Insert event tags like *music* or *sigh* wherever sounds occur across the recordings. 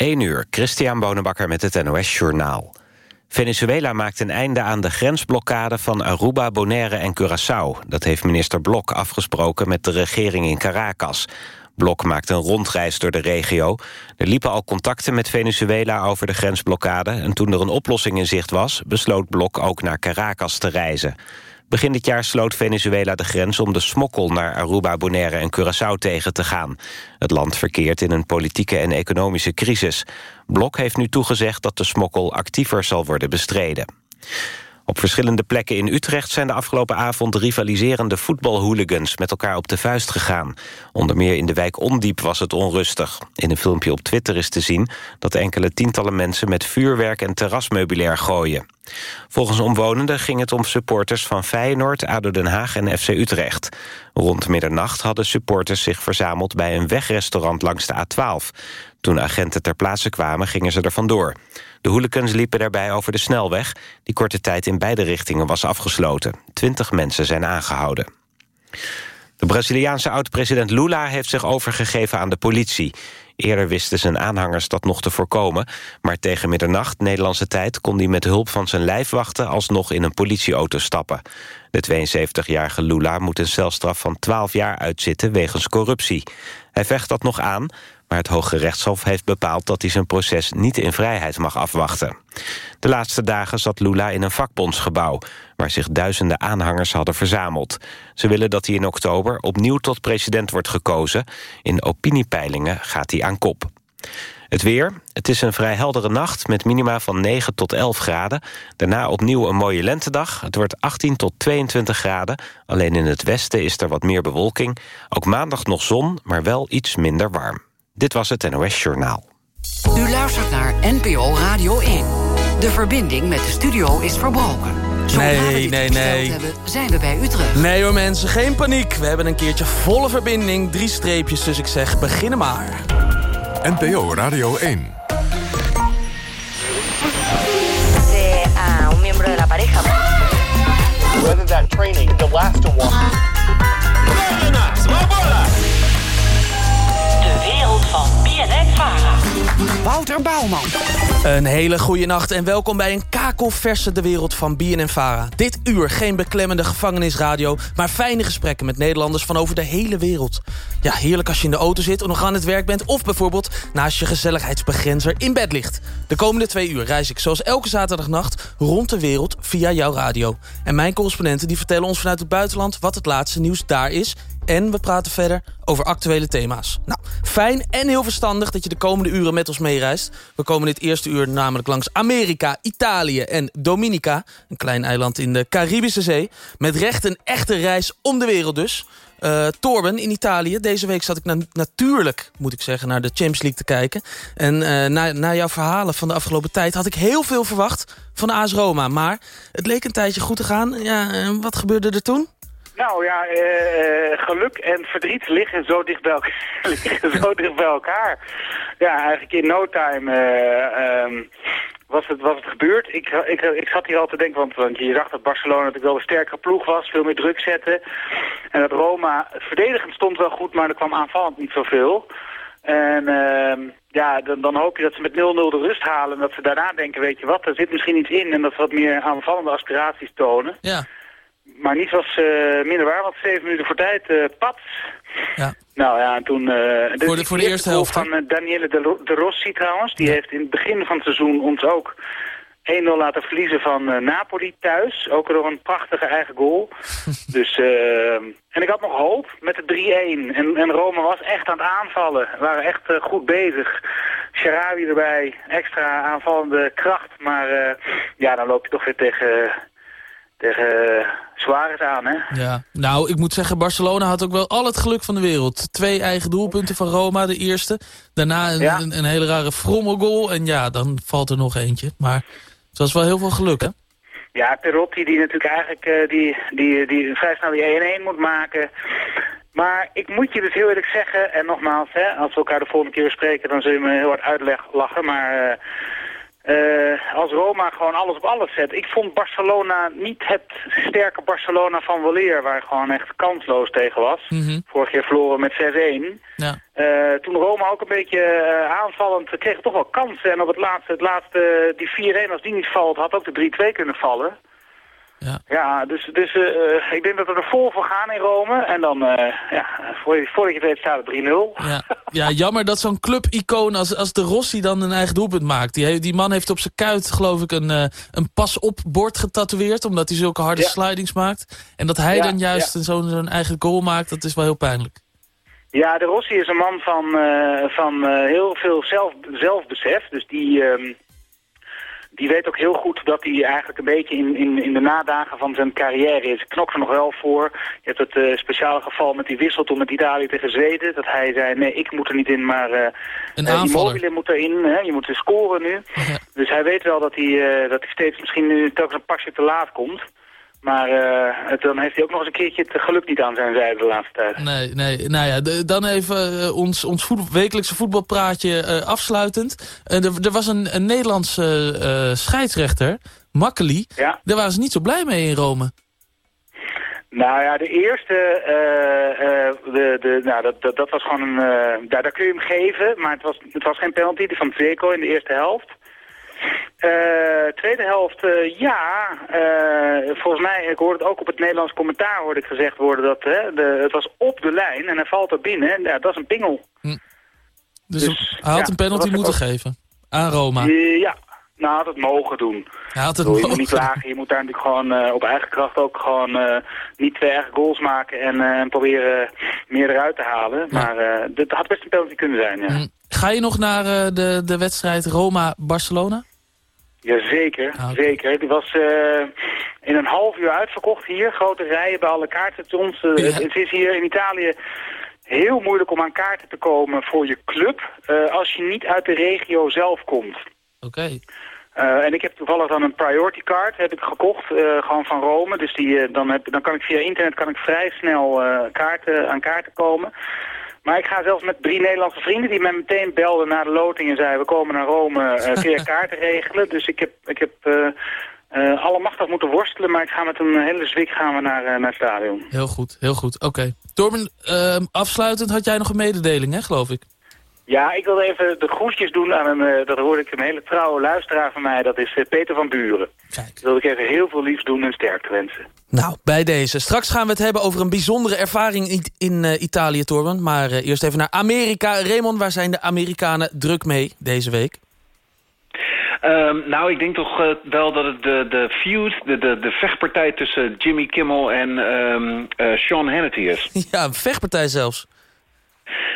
1 uur, Christian Bonenbakker met het NOS Journaal. Venezuela maakt een einde aan de grensblokkade van Aruba, Bonaire en Curaçao. Dat heeft minister Blok afgesproken met de regering in Caracas. Blok maakt een rondreis door de regio. Er liepen al contacten met Venezuela over de grensblokkade... en toen er een oplossing in zicht was... besloot Blok ook naar Caracas te reizen. Begin dit jaar sloot Venezuela de grens om de smokkel naar Aruba, Bonaire en Curaçao tegen te gaan. Het land verkeert in een politieke en economische crisis. Blok heeft nu toegezegd dat de smokkel actiever zal worden bestreden. Op verschillende plekken in Utrecht zijn de afgelopen avond rivaliserende voetbalhooligans met elkaar op de vuist gegaan. Onder meer in de wijk Ondiep was het onrustig. In een filmpje op Twitter is te zien dat enkele tientallen mensen met vuurwerk en terrasmeubilair gooien. Volgens omwonenden ging het om supporters van Feyenoord, ADO Den Haag en FC Utrecht. Rond middernacht hadden supporters zich verzameld bij een wegrestaurant langs de A12. Toen agenten ter plaatse kwamen, gingen ze er vandoor. De hooligans liepen daarbij over de snelweg... die korte tijd in beide richtingen was afgesloten. Twintig mensen zijn aangehouden. De Braziliaanse oud-president Lula heeft zich overgegeven aan de politie. Eerder wisten zijn aanhangers dat nog te voorkomen... maar tegen middernacht, Nederlandse tijd... kon hij met hulp van zijn lijfwachten alsnog in een politieauto stappen. De 72-jarige Lula moet een celstraf van 12 jaar uitzitten wegens corruptie. Hij vecht dat nog aan, maar het Hoge Rechtshof heeft bepaald dat hij zijn proces niet in vrijheid mag afwachten. De laatste dagen zat Lula in een vakbondsgebouw... waar zich duizenden aanhangers hadden verzameld. Ze willen dat hij in oktober opnieuw tot president wordt gekozen. In opiniepeilingen gaat hij aan kop. Het weer. Het is een vrij heldere nacht met minima van 9 tot 11 graden. Daarna opnieuw een mooie lentedag. Het wordt 18 tot 22 graden. Alleen in het westen is er wat meer bewolking. Ook maandag nog zon, maar wel iets minder warm. Dit was het NOS Journaal. U luistert naar NPO Radio 1. De verbinding met de studio is verbroken. Zodra Nee, nee, nee. hebben, zijn we bij u terug. Nee hoor mensen, geen paniek. We hebben een keertje volle verbinding. Drie streepjes, dus ik zeg beginnen maar. NPO Radio 1. de un miembro de la pareja. training will last a Vara. Wouter Bouwman. Een hele goede nacht en welkom bij een kakelverse De Wereld van BNN Vara. Dit uur geen beklemmende gevangenisradio, maar fijne gesprekken met Nederlanders van over de hele wereld. Ja, heerlijk als je in de auto zit of nog aan het werk bent... of bijvoorbeeld naast je gezelligheidsbegrenzer in bed ligt. De komende twee uur reis ik zoals elke zaterdagnacht rond de wereld via jouw radio. En mijn correspondenten die vertellen ons vanuit het buitenland... wat het laatste nieuws daar is en we praten verder over actuele thema's. Nou, fijn en heel verstandig dat je de komende uren met ons meereist. We komen dit eerste uur namelijk langs Amerika, Italië en Dominica. Een klein eiland in de Caribische Zee. Met recht een echte reis om de wereld dus. Eh, Torben in Italië. Deze week zat ik na- natuurlijk, moet ik zeggen, naar de Champions League te kijken. En eh, na, na jouw verhalen van de afgelopen tijd had ik heel veel verwacht van AS Roma. Maar het leek een tijdje goed te gaan. Ja, wat gebeurde er toen? Nou ja, eh, geluk en verdriet liggen zo dicht bij elkaar. *laughs* zo dicht bij elkaar. Ja, eigenlijk in no time eh, ehm, was, het, was het gebeurd. Ik, ik, ik zat hier al te denken, want, want je zag dat Barcelona natuurlijk wel een sterkere ploeg was, veel meer druk zetten. En dat Roma, verdedigend stond wel goed, maar er kwam aanvallend niet zoveel. En ehm, ja, dan, dan hoop je dat ze met 0-0 de rust halen en dat ze daarna denken, weet je wat, er zit misschien iets in en dat ze wat meer aanvallende aspiraties tonen. Ja, Maar niets was eh, minder waar, want zeven minuten voor tijd, eh pats. ja. Nou ja, en toen... eh, Voor de- voor de eerste helft, van Daniele de, Ro- de Rossi trouwens. Die heeft in het begin van het seizoen ons ook 1-0 laten verliezen van eh, Napoli thuis. Ook door een prachtige eigen goal. *laughs* dus, en ik had nog hoop met de 3-1. En, en Roma was echt aan het aanvallen. We waren echt goed bezig. Sharawi erbij, extra aanvallende kracht. Maar eh, ja, dan loop je toch weer tegen, tegen uh, Suarez aan, hè? Ja, nou, ik moet zeggen, Barcelona had ook wel al het geluk van de wereld. Twee eigen doelpunten van Roma, de eerste. Daarna een, Ja. een, een hele rare frommelgoal. En ja, dan valt er nog eentje. Maar het was wel heel veel geluk, hè? Ja, Perotti die natuurlijk eigenlijk eh, die, die, die vrij snel die 1-1 moet maken. Maar ik moet je dus heel eerlijk zeggen, en nogmaals, hè, als we elkaar de volgende keer spreken, dan zul je me heel hard uitlachen. Maar eh, eh, als Roma gewoon alles op alles zet. Ik vond Barcelona niet het sterke Barcelona van weleer, waar gewoon echt kansloos tegen was. Mhm. Vorig jaar verloren met 6-1. Ja. Eh, toen Roma ook een beetje eh, aanvallend kreeg toch wel kansen. En op het laatste, het laatste die 4-1, als die niet valt, had ook de 3-2 kunnen vallen. Ja. Ja, dus, dus eh, eh, ik denk dat we er vol voor gaan in Rome. En dan, eh, ja, voor je, voordat je het weet staat het 3-0. Ja, ja jammer dat zo'n clubicoon als, als de Rossi dan een eigen doelpunt maakt. Die, die man heeft op zijn kuit geloof ik een, een pas-op bord getatoeëerd... omdat hij zulke harde Ja. slidings maakt. En dat hij Ja, dan juist zo'n zo'n eigen goal maakt, dat is wel heel pijnlijk. Ja, de Rossi is een man van, van heel veel zelf, zelfbesef. Dus die, ehm, die weet ook heel goed dat hij eigenlijk een beetje in, in, in de nadagen van zijn carrière is. Knokt er nog wel voor. Je hebt het eh, speciale geval met die wissel toen met Italië tegen Zweden. Dat hij zei, nee, ik moet er niet in, maar eh Een. Immobile moet erin. Hè? Je moet dus scoren nu. *laughs* Ja. Dus hij weet wel dat hij, dat hij steeds misschien nu telkens een pasje te laat komt. Maar eh, het, dan heeft hij ook nog eens een keertje het geluk niet aan zijn zijde de laatste tijd. Nee, nee, nou ja, de- dan even eh, ons, ons voetbal, wekelijkse voetbalpraatje eh, afsluitend. Er, er was een, een Nederlandse scheidsrechter, Makkeli. Ja. Daar waren ze niet zo blij mee in Rome. Nou ja, de eerste, de, de, nou, dat, dat, dat was gewoon een, daar, daar kun je hem geven, maar het was, het was geen penalty, die van Zeko in de eerste helft. Eh, tweede helft, eh, ja, eh, volgens mij, ik hoorde het ook op het Nederlands commentaar hoorde ik gezegd worden dat hè, de, het was op de lijn en hij valt er binnen. Ja, dat is een pingel. Dus, Dus, hij had ja, een penalty dat moeten ook- geven aan Roma. Ja, nou had het mogen doen. Hij had het je moet niet mogen. klagen, je moet daar natuurlijk gewoon op eigen kracht ook gewoon niet twee eigen goals maken en, en proberen meer eruit te halen. Maar dit had best een penalty kunnen zijn, ja. Hm. Ga je nog naar de, de wedstrijd Roma-Barcelona? Jazeker, Ah, oké. zeker. Die was eh, in een half uur uitverkocht hier. Grote rijen bij alle kaartstations. Eh, Ja. Het is hier in Italië heel moeilijk om aan kaarten te komen voor je club eh, als je niet uit de regio zelf komt. Oké. En ik heb toevallig dan een priority card heb ik gekocht, gewoon van Rome. Dus die, dan, heb, dan kan ik via internet kan ik vrij snel kaarten, aan kaarten komen. Maar ik ga zelfs met drie Nederlandse vrienden die mij meteen belden na de loting en zeiden we komen naar Rome, eh *laughs* kun je kaarten regelen. Dus ik heb, ik heb eh eh, allemachtig moeten worstelen, maar ik ga met een hele zwik gaan we naar, eh, naar het stadion. Heel goed, heel goed. Oké. Torben, ehm, afsluitend had jij nog een mededeling, hè, geloof ik? Ja, ik wilde even de groetjes doen aan een, eh, dat hoorde ik een hele trouwe luisteraar van mij, dat is eh, Peter van Buren. Kijk. Dat wilde ik even heel veel liefs doen en sterkte wensen. Nou, bij deze. Straks gaan we het hebben over een bijzondere ervaring in, in eh, Italië, Torben. Maar eh, eerst even naar Amerika. Raymond, waar zijn de Amerikanen druk mee deze week? Ehm, nou, ik denk toch wel dat het de, de feud, de, de, de vechtpartij tussen Jimmy Kimmel en ehm, eh, Sean Hannity is. *laughs* ja, een vechtpartij zelfs.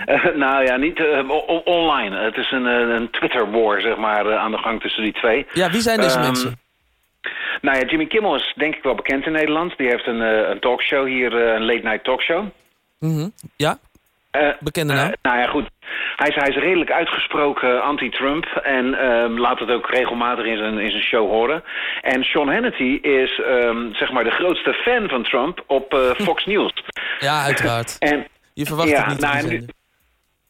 Eh, nou ja, niet eh, online. Het is een, eh, een Twitter-war, zeg maar, aan de gang tussen die twee. Ja, wie zijn deze Ehm, mensen? Nou ja, Jimmy Kimmel is denk ik wel bekend in Nederland. Die heeft een, een talkshow hier, een late-night talkshow. Mhm. Ja, bekende naam. nou ja, goed. Hij is, hij is redelijk uitgesproken anti-Trump en ehm, laat het ook regelmatig in zijn, in zijn show horen. En Sean Hannity is ehm, zeg maar de grootste fan van Trump op Fox *laughs* News. Ja, uiteraard. En Je verwacht ja, het niet. nou, nu-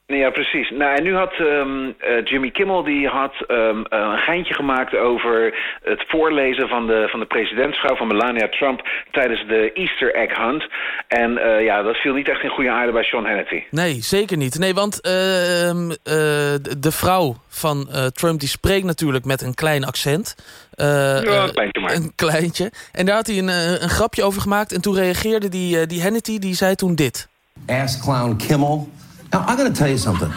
ja, precies. Nou, en nu had ehm, eh, Jimmy Kimmel die had ehm, eh, een geintje gemaakt over het voorlezen van de, van de presidentsvrouw van Melania Trump tijdens de Easter egg hunt. En eh, ja, dat viel niet echt in goede aarde bij Sean Hannity. Nee, zeker niet. Nee, want ehm, eh, de- vrouw van Trump die spreekt natuurlijk met een klein accent. Ja, een kleintje maar. Een kleintje. En daar had hij een, een grapje over gemaakt. En toen reageerde die, die Hannity, die zei toen dit. Ass clown Kimmel. Now, I'm going to tell you something.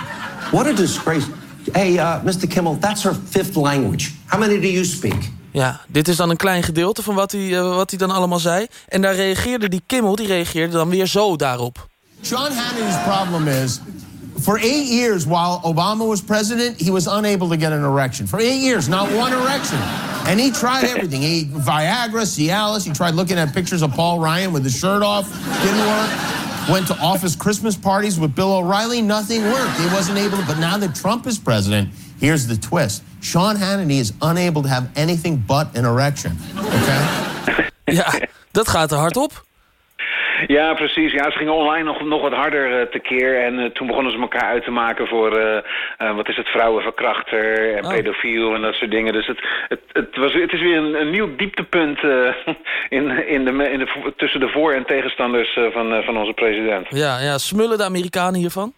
What a disgrace. Hey, uh, Mr. Kimmel, that's her fifth language. How many do you speak? Ja, dit is dan een klein gedeelte van wat hij, eh, wat hij dan allemaal zei. En daar reageerde die Kimmel, die reageerde dan weer zo daarop. Sean Hannity's problem is for eight years while Obama was president, he was unable to get an erection. For eight years, not one erection. And he tried *laughs* everything. He Viagra, Cialis. He tried looking at pictures of Paul Ryan with his shirt off. Didn't work. Went to office Christmas parties with Bill O'Reilly. Nothing worked. He wasn't able to. But now that Trump is president, here's the twist. Sean Hannity is unable to have anything but an erection. Okay? *laughs* Ja, dat gaat er hard op. Ja, precies. Ja, ze gingen online nog, nog wat harder uh, tekeer. En uh, toen begonnen ze elkaar uit te maken voor, uh, wat is het, vrouwenverkrachter en oh. pedofiel en dat soort dingen. Dus het, het, het, was, het is weer een, een nieuw dieptepunt *laughs* in, in de, in de, tussen de voor- en tegenstanders van, van onze president. Ja, ja, smullen de Amerikanen hiervan?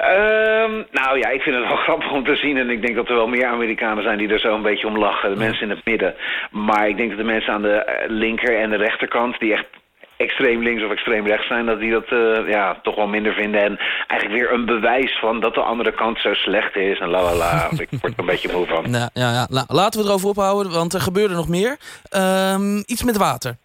Um, nou ja, ik vind het wel *laughs* grappig om te zien. En ik denk dat er wel meer Amerikanen zijn die er zo een beetje om lachen. De mensen in het midden. Maar ik denk dat de mensen aan de linker en de rechterkant... die echt extreem links of extreem rechts zijn... dat die dat uh, ja, toch wel minder vinden. En eigenlijk weer een bewijs van dat de andere kant zo slecht is. En la la la. *laughs* ik word er een beetje moe van. Nou, ja, ja. laten we erover ophouden, want er gebeurde nog meer. Um, iets met water.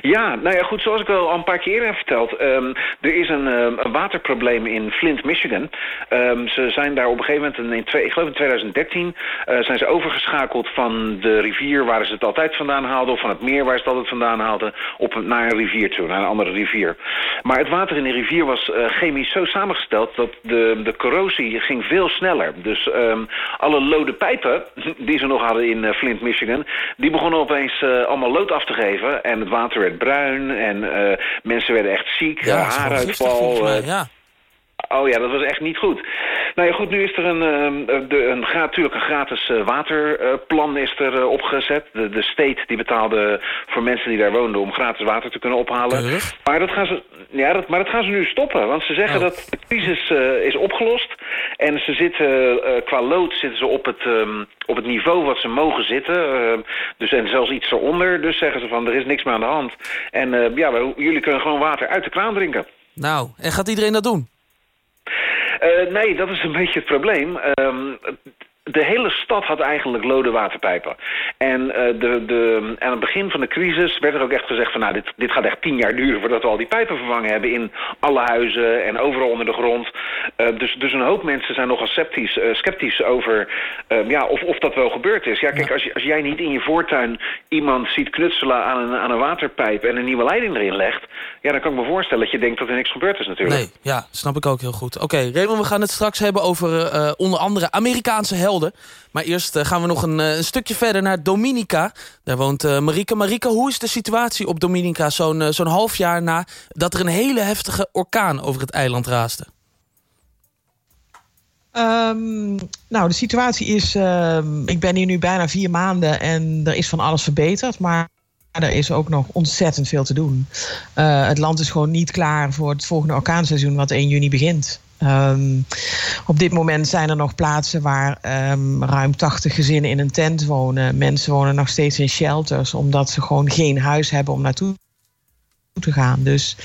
Ja, nou ja, goed, zoals ik al een paar keer heb verteld... Um, er is een, um, een, waterprobleem in Flint, Michigan. Um, ze zijn daar op een gegeven moment, in twee, ik geloof in 2013... Uh, zijn ze overgeschakeld van de rivier waar ze het altijd vandaan haalden... of van het meer waar ze het altijd vandaan haalden... Op, naar een rivier toe, naar een andere rivier. Maar het water in de rivier was uh, chemisch zo samengesteld... dat de, de corrosie ging veel sneller. Dus alle lode pijpen *laughs* die ze nog hadden in uh, Flint, Michigan... die begonnen opeens allemaal lood af te geven... en het water werd bruin en uh, mensen werden echt ziek, ja, haaruitval. Mij, ja. Oh ja, dat was echt niet goed. Nou ja, goed, nu is er een, uh, de, een, natuurlijk een gratis waterplan is er opgezet. De, de state die betaalde voor mensen die daar woonden om gratis water te kunnen ophalen. Maar dat, gaan ze, ja, dat, maar dat gaan ze nu stoppen, want ze zeggen oh. dat de crisis is opgelost. En ze zitten, qua lood zitten ze op het, um, op het niveau wat ze mogen zitten. dus, en zelfs iets eronder. Dus zeggen ze van, er is niks meer aan de hand. En ja, jullie kunnen gewoon water uit de kraan drinken. Nou, en gaat iedereen dat doen? Uh, nee, dat is een beetje het probleem. Um, de hele stad had eigenlijk lode waterpijpen. En uh, de, de, aan het begin van de crisis werd er ook echt gezegd van... nou, dit, dit gaat echt tien jaar duren voordat we al die pijpen vervangen hebben... in alle huizen en overal onder de grond. Uh, dus, dus een hoop mensen zijn nogal sceptisch, uh, sceptisch over ja, of, of dat wel gebeurd is. Ja, kijk, als, je, als jij niet in je voortuin iemand ziet knutselen aan een, aan een waterpijp... en een nieuwe leiding erin legt... ja, dan kan ik me voorstellen dat je denkt dat er niks gebeurd is natuurlijk. Nee, ja, snap ik ook heel goed. Oké, okay, Raymond, we gaan het straks hebben over onder andere Amerikaanse helden maar eerst eh, gaan we nog een, eh, een, stukje verder naar Dominica. Daar woont uh, Marike. Marike, hoe is de situatie op Dominica zo'n half jaar na... dat er een hele heftige orkaan over het eiland raaste? Um, nou, de situatie is... Um, ik ben hier nu bijna vier maanden en er is van alles verbeterd. Maar er is ook nog ontzettend veel te doen. Het land is gewoon niet klaar voor het volgende orkaanseizoen... wat 1 juni begint. Um, op dit moment zijn er nog plaatsen waar um, ruim 80 gezinnen in een tent wonen. Mensen wonen nog steeds in shelters, omdat ze gewoon geen huis hebben om naartoe te gaan. Dus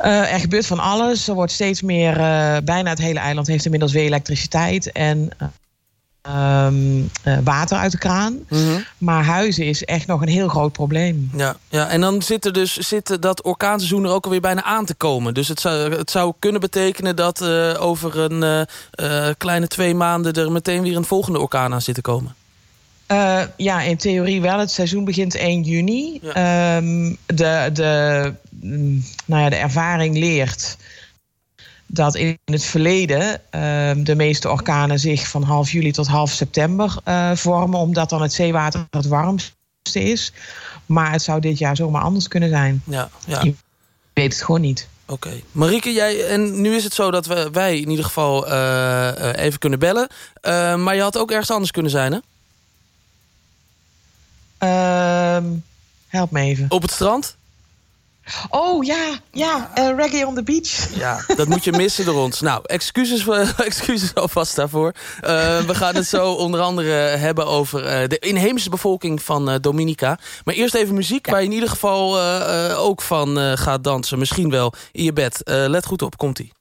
uh, er gebeurt van alles. Er wordt steeds meer, uh, bijna het hele eiland heeft inmiddels weer elektriciteit. En Um, uh, water uit de kraan. Mm -hmm. Maar huizen is echt nog een heel groot probleem. Ja, ja en dan zit, er dus, zit dat orkaanseizoen er ook alweer bijna aan te komen. Dus het zou, het zou kunnen betekenen dat uh, over een uh, kleine twee maanden... er meteen weer een volgende orkaan aan zit te komen. ja, in theorie wel. Het seizoen begint 1 juni. Ja. Um, de, de, nou ja, de ervaring leert dat in het verleden uh, de meeste orkanen zich van half juli tot half september uh, vormen, omdat dan het zeewater het warmste is. Maar het zou dit jaar zomaar anders kunnen zijn. Ja, ja. Je weet het gewoon niet. Oké. Okay. Marieke, jij, en nu is het zo dat we, wij in ieder geval uh, even kunnen bellen. maar je had ook ergens anders kunnen zijn, hè? Ehm, help me even. Op het strand? Oh ja, ja, uh, reggae on the beach. Ja, dat moet je missen door ons. Nou, excuses, voor, *laughs* excuses alvast daarvoor. Uh, we gaan het zo onder andere hebben over uh, de inheemse bevolking van Dominica. Maar eerst even muziek ja. waar je in ieder geval ook van gaat dansen. Misschien wel in je bed. let goed op, komt-ie.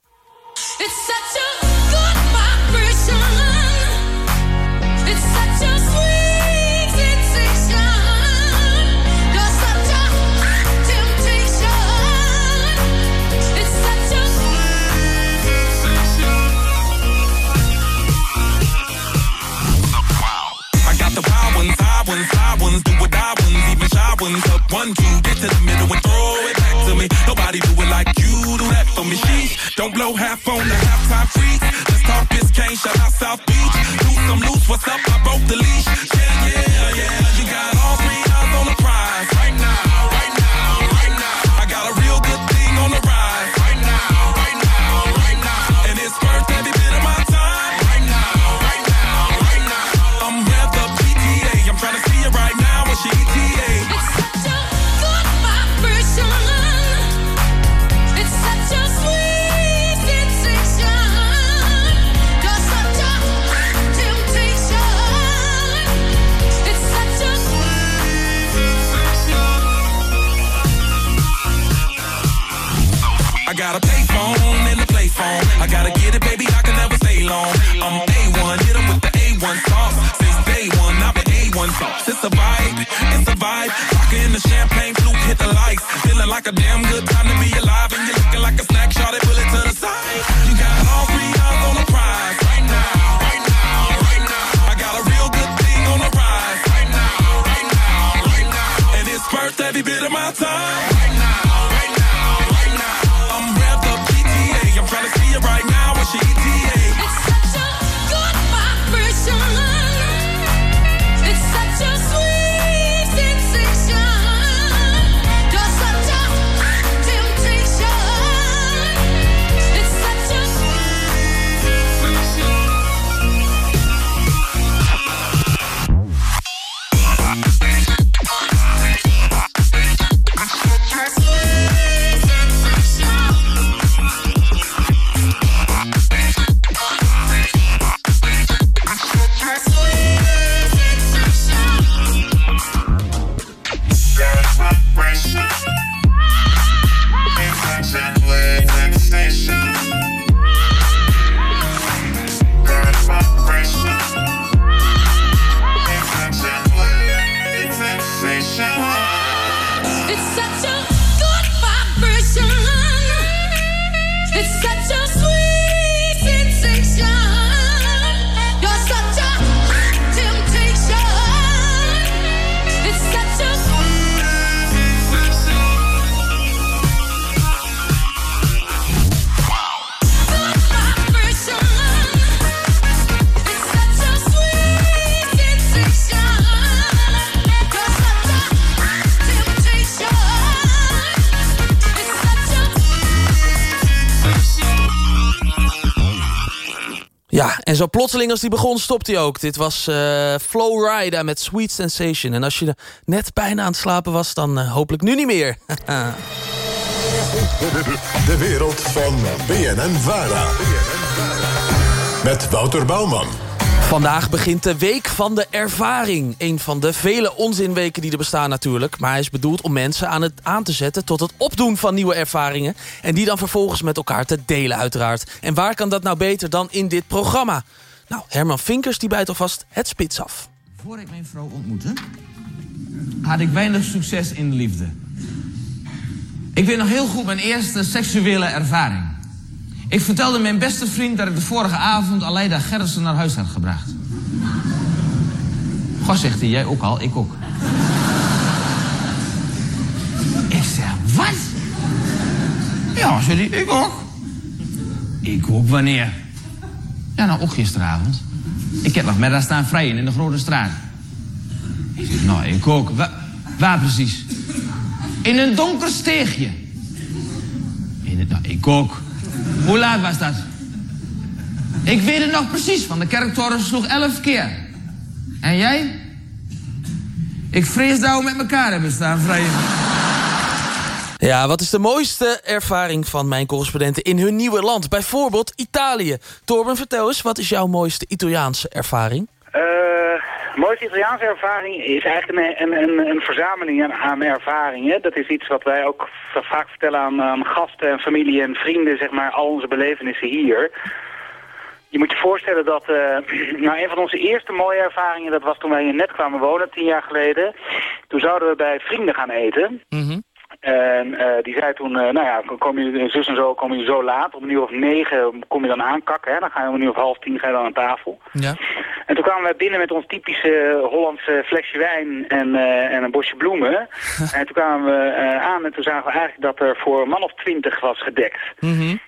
Ones up, one, two, get to the middle and throw it back to me. Nobody do it like you do that for me. Sheesh, don't blow half on the halftime freak. Let's talk Biscayne, shout out South Beach. Loose, some loose, what's up? I broke the leash. Yeah, yeah, yeah. You got all it's a vibe. In the champagne flute, hit the lights. Feeling like a damn good time en zo plotseling als die begon, stopt hij ook. Dit was eh Flow Rida met Sweet Sensation. En als je net bijna aan het slapen was, dan eh, hopelijk nu niet meer. *laughs* De wereld van BNN Vara. Met Wouter Bouwman. Vandaag begint de Week van de Ervaring. Een van de vele onzinweken die er bestaan natuurlijk. Maar hij is bedoeld om mensen aan het aan te zetten... tot het opdoen van nieuwe ervaringen. En die dan vervolgens met elkaar te delen uiteraard. En waar kan dat nou beter dan in dit programma? Nou, Herman Vinkers die bijt alvast het spits af. Voor ik mijn vrouw ontmoette, had ik weinig succes in de liefde. Ik weet nog heel goed mijn eerste seksuele ervaring. Ik vertelde mijn beste vriend dat ik de vorige avond Aleida Gerritsen naar huis had gebracht. Goh, zegt hij, jij ook al, ik ook. ik zeg, wat? Ja, zei hij, ik ook. Ik ook, wanneer? Ja, nou, ook gisteravond. Ik heb nog middag staan vrijen in de grote straat. Ik zeg, nou, ik ook. Wa- waar precies? In een donker steegje. In het, nou, ik ook. Hoe laat was dat? Ik weet het nog precies, want de kerktoren sloeg elf keer. En jij? Ik vrees dat we met elkaar hebben staan vrijen. Ja, wat is de mooiste ervaring van mijn correspondenten in hun nieuwe land? Bijvoorbeeld Italië. Torben, vertel eens, wat is jouw mooiste Italiaanse ervaring? Mooiste Italiaanse ervaring is eigenlijk een, een, een, verzameling aan, ervaringen. Dat is iets wat wij ook vaak vertellen aan, gasten en familie en vrienden, zeg maar, al onze belevenissen hier. Je moet je voorstellen dat eh, *clears throat* nou, een van onze eerste mooie ervaringen, dat was toen wij hier net kwamen wonen, tien jaar geleden. Toen zouden we bij vrienden gaan eten. En eh, die zei toen, eh, nou ja, kom je, zus en zo, kom je zo laat. Om een uur of negen kom je dan aankakken. Hè? Dan ga je om een uur of half tien ga je dan aan tafel. Ja. En toen kwamen wij binnen met ons typische Hollandse flesje wijn en, eh, en een bosje bloemen. *laughs* en toen kwamen we eh, aan en toen zagen we eigenlijk dat er voor een man of twintig was gedekt.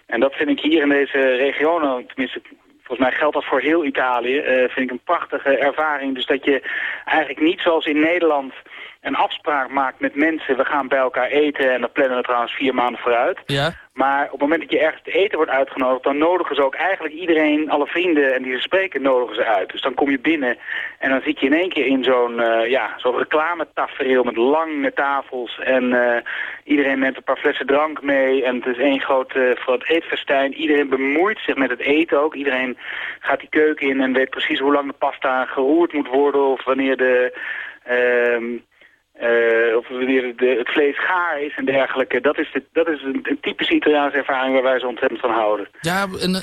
En dat vind ik hier in deze regio, tenminste volgens mij geldt dat voor heel Italië, eh, vind ik een prachtige ervaring. Dus dat je eigenlijk niet zoals in Nederland een afspraak maakt met mensen, we gaan bij elkaar eten en dat plannen we trouwens vier maanden vooruit. Ja. Maar op het moment dat je ergens te eten wordt uitgenodigd, dan nodigen ze ook eigenlijk iedereen, alle vrienden en die ze spreken, nodigen ze uit. Dus dan kom je binnen en dan zit je in één keer in zo'n eh, ja, zo'n reclametafereel met lange tafels en eh, iedereen neemt een paar flessen drank mee en het is één groot, eh, groot eetfestijn. Iedereen bemoeit zich met het eten ook. Iedereen gaat die keuken in en weet precies hoe lang de pasta geroerd moet worden of wanneer de... ehm, eh, of wanneer de, het vlees gaar is en dergelijke. Dat is, de, dat is een, een typische Italiaanse ervaring waar wij zo ontzettend van houden. Ja, en,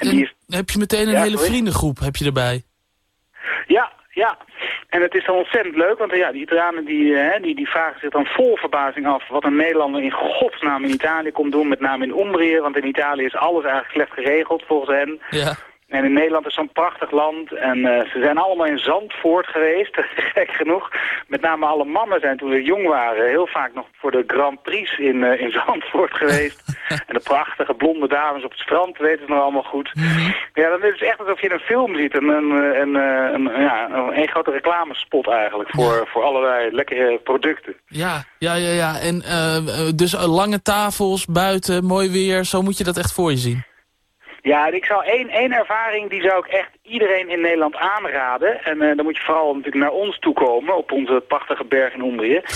heb je meteen een Ja, hele sorry? vriendengroep heb je erbij? Ja, ja. En het is dan ontzettend leuk, want eh, ja, die Italianen die, eh, hè, die, die vragen zich dan vol verbazing af wat een Nederlander in godsnaam in Italië komt doen, met name in Umbrië, want in Italië is alles eigenlijk slecht geregeld volgens hen. Ja. En in Nederland is zo'n prachtig land. En eh, ze zijn allemaal in Zandvoort geweest, *laughs* gek genoeg. Met name alle mannen zijn toen ze jong waren heel vaak nog voor de Grand Prix in, eh, in *laughs* Zandvoort geweest. en de prachtige blonde dames op het strand weten het nog allemaal goed. Ja, dan is het echt alsof je een film ziet. Een, een, een, eh, een, ja, een, grote reclamespot eigenlijk voor, voor allerlei lekkere producten. Ja, ja, ja, ja. En dus lange tafels, buiten, mooi weer. Zo moet je dat echt voor je zien. Ja, en ik zou één, één ervaring, die zou ik echt iedereen in Nederland aanraden. En eh, dan moet je vooral natuurlijk naar ons toe komen, op onze prachtige berg in Umbrië. *laughs*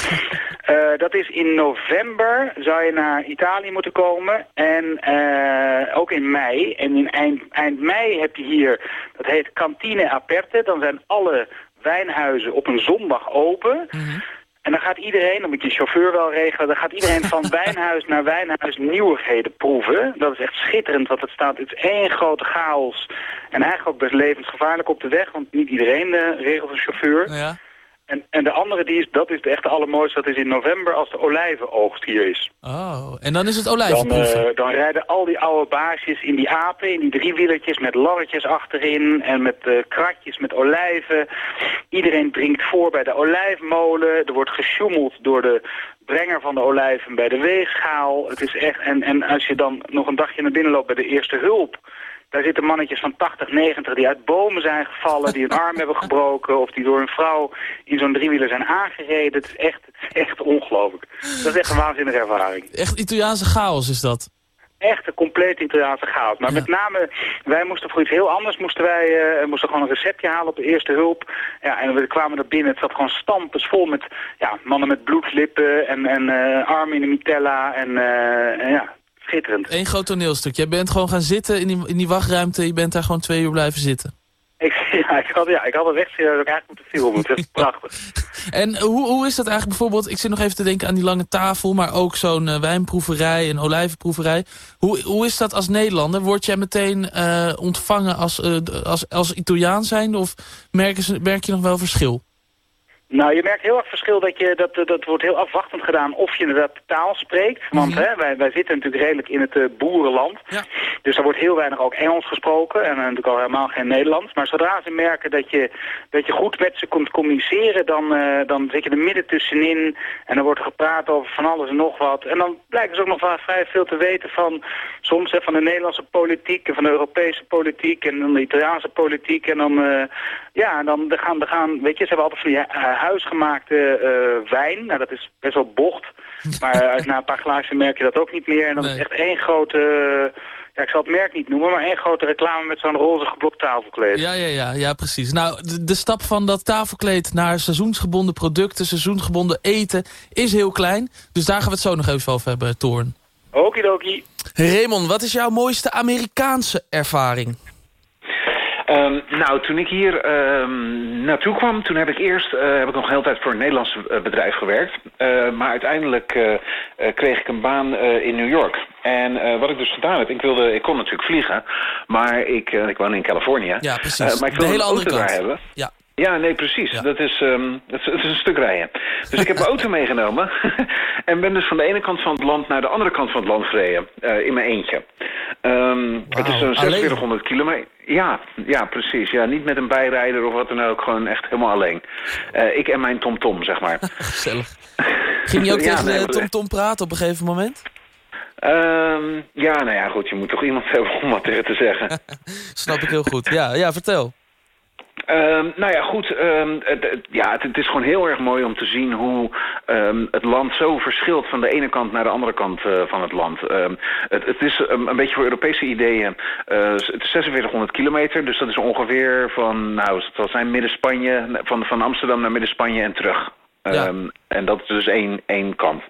Eh, dat is in november, zou je naar Italië moeten komen. En eh, ook in mei. En in eind, eind mei heb je hier, dat heet Cantine Aperte. Dan zijn alle wijnhuizen op een zondag open. En dan gaat iedereen, dan moet je chauffeur wel regelen, dan gaat iedereen van *laughs* wijnhuis naar wijnhuis nieuwigheden proeven. Dat is echt schitterend, want het staat, het is één grote chaos. En eigenlijk ook best levensgevaarlijk op de weg, want niet iedereen eh, regelt een chauffeur. Ja. En, en de andere, die is, dat is de echt de allermooiste, dat is in november als de olijvenoogst hier is. Oh, en dan is het Dan, olijvenproeven. eh, dan rijden al die oude baasjes in die apen, in die driewielertjes met larretjes achterin en met eh, kratjes met olijven. Iedereen drinkt voor bij de olijfmolen. Er wordt gesjoemeld door de brenger van de olijven bij de weegschaal. Het is echt, en, en als je dan nog een dagje naar binnen loopt bij de eerste hulp... Daar zitten mannetjes van 80, 90 die uit bomen zijn gevallen, die een arm hebben gebroken of die door een vrouw in zo'n driewieler zijn aangereden. Het is echt, het is echt ongelooflijk. Dat is echt een waanzinnige ervaring. Echt Italiaanse chaos is dat. Echt een complete Italiaanse chaos. Maar met name, wij moesten voor iets heel anders, moesten wij eh, moesten gewoon een receptje halen op de eerste hulp. Ja, en we kwamen er binnen, het zat gewoon stampers vol met ja, mannen met bloedlippen en, en eh, armen in de mitella en, eh, en ja, schitterend. Eén groot toneelstuk. Jij bent gewoon gaan zitten in die, in die wachtruimte. Je bent daar gewoon twee uur blijven zitten. Ik, *laughs* ja, ik had, ja, ik had echt serieus ook eigenlijk moeten filmen. Het is *laughs* prachtig. En hoe, hoe is dat eigenlijk bijvoorbeeld... Ik zit nog even te denken aan die lange tafel... maar ook zo'n eh, wijnproeverij, een olijvenproeverij. Hoe, hoe is dat als Nederlander? Word jij meteen eh, ontvangen als, eh, als, als Italiaan zijnde... of merken ze, merk je nog wel verschil? Nou, je merkt heel erg verschil dat je, dat, dat wordt heel afwachtend gedaan of je inderdaad de taal spreekt. Want hè, wij, wij zitten natuurlijk redelijk in het eh, boerenland. Dus er wordt heel weinig ook Engels gesproken en eh, natuurlijk al helemaal geen Nederlands. Maar zodra ze merken dat je, dat je goed met ze kunt communiceren, dan, eh, dan zit je er midden tussenin. En dan wordt er gepraat over van alles en nog wat. En dan blijken ze ook nog wel vrij veel te weten van soms hè, van de Nederlandse politiek en van de Europese politiek en dan de Italiaanse politiek. En dan, eh, ja, dan, dan gaan, dan gaan, weet je, ze hebben altijd van die eh, huisgemaakte eh, wijn. Nou, dat is best wel bocht. Maar eh, na een paar glazen merk je dat ook niet meer. En dan is het echt één grote, eh, ja, ik zal het merk niet noemen, maar één grote reclame met zo'n roze geblokt tafelkleed. Ja, ja, ja, ja, precies. Nou, de, de stap van dat tafelkleed naar seizoensgebonden producten... seizoensgebonden eten is heel klein. Dus daar gaan we het zo nog even over hebben, Toorn. Okidoki. Raymond, wat is jouw mooiste Amerikaanse ervaring? Ehm, nou, toen ik hier ehm, naartoe kwam, toen heb ik eerst eh, heb ik nog een hele tijd voor een Nederlands eh, bedrijf gewerkt. Eh, maar uiteindelijk kreeg ik een baan in New York. En wat ik dus gedaan heb, ik, wilde, ik kon natuurlijk vliegen, maar ik, ik woon in Californië. Ja, precies. Maar ik De wilde hele een andere auto daar hebben. Ja. Ja, nee, precies. Dat, is, ehm, dat, is, een stuk rijden. Dus ik heb mijn auto *laughs* meegenomen *laughs* en ben dus van de ene kant van het land naar de andere kant van het land gereden. eh, in mijn eentje. Ehm, het is zo'n alleen? 4600 kilometer. Ja, ja, precies. Ja, niet met een bijrijder of wat dan ook. Gewoon echt helemaal alleen. Eh, ik en mijn TomTom, -tom, zeg maar. *laughs* Gezellig. Ging je ook Ja, tegen nee, de maar- Tom Tom praten op een gegeven moment? Ehm, ja, nou ja, goed. Je moet toch iemand hebben om wat tegen te zeggen. Snap ik heel goed. Ja, ja vertel. Ehm, nou ja, goed. ehm, het, ja, het, is gewoon heel erg mooi om te zien hoe ehm, het land zo verschilt van de ene kant naar de andere kant eh, van het land. Het, is um, een beetje voor Europese ideeën. eh, het is 4600 kilometer, dus dat is ongeveer van, nou, zal zijn midden-Spanje, van, van Amsterdam naar midden-Spanje en terug. Ehm, En dat is dus één, één kant.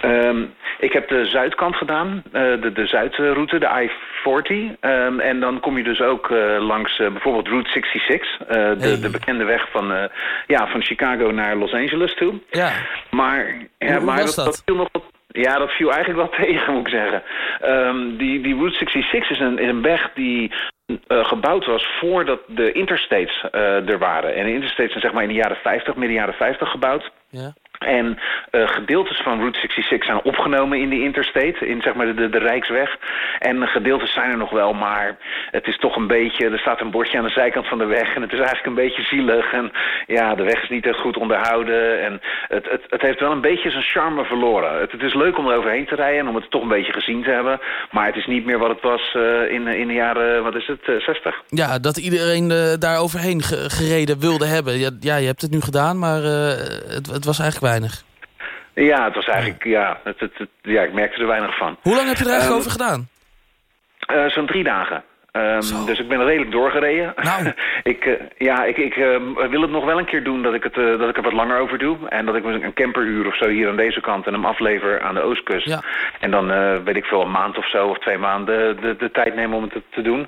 Ehm, ik heb de zuidkant gedaan, eh, de, de zuidroute, de I-40. Ehm, en dan kom je dus ook eh, langs eh, bijvoorbeeld Route 66, eh, de, de bekende weg van, ja, van Chicago naar Los Angeles toe. Ja. Maar, ja, Hoe- hoe maar was dat? viel nog wat, Ja, dat viel eigenlijk wel *laughs* tegen, moet ik zeggen. Ehm, die, die Route 66 is een, is een weg die eh, gebouwd was voordat de interstates eh, er waren. En de interstates zijn zeg maar in de jaren 50, midden jaren 50 gebouwd. Ja. En eh, gedeeltes van Route 66 zijn opgenomen in die interstate, in zeg maar de, de, de Rijksweg. En gedeeltes zijn er nog wel, maar het is toch een beetje... Er staat een bordje aan de zijkant van de weg en het is eigenlijk een beetje zielig. En ja, de weg is niet echt goed onderhouden. En het, het, het heeft wel een beetje zijn charme verloren. Het, is leuk om er overheen te rijden en om het toch een beetje gezien te hebben. Maar het is niet meer wat het was eh, in, in de jaren, wat is het, eh, 60. Ja, dat iedereen eh, daar overheen ge- gereden wilde hebben. Ja, ja, je hebt het nu gedaan, maar eh, het, het was eigenlijk weinig. Ja, het was eigenlijk, ja, het, het, het- ja ik merkte er weinig van. Hoe lang heb je er eigenlijk Ehm, over gedaan? Eh, Zo'n drie dagen. Ehm, dus ik ben redelijk doorgereden. Nou. *laughs* ik, eh, ja, ik, ik ehm, wil het nog wel een keer doen dat ik, het, eh, dat ik er wat langer over doe. En dat ik een camperuur of zo hier aan deze kant en hem aflever aan de oostkust. Ja. En dan eh, weet ik veel, een maand of zo of twee maanden de, de tijd nemen om het te, doen.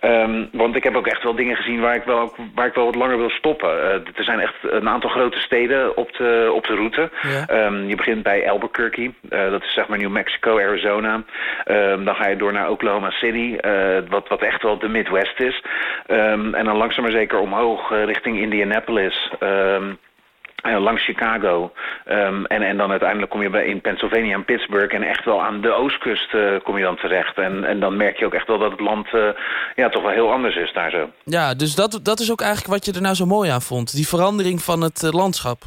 Ehm, want ik heb ook echt wel dingen gezien waar ik wel, waar ik wel wat langer wil stoppen. Er zijn echt een aantal grote steden op de, op de route. Ja. Je begint bij Albuquerque, dat is zeg maar New Mexico, Arizona. Dan ga je door naar Oklahoma City, eh, wat, wat echt wel de Midwest is. Ehm, en dan langzaam maar zeker omhoog eh, richting Indianapolis. Eh, langs Chicago. Ehm, en, en dan uiteindelijk kom je bij, in Pennsylvania en Pittsburgh. En echt wel aan de oostkust eh, kom je dan terecht. En, en dan merk je ook echt wel dat het land ja, toch wel heel anders is daar zo. Ja, dus dat, dat is ook eigenlijk wat je er nou zo mooi aan vond. Die verandering van het landschap.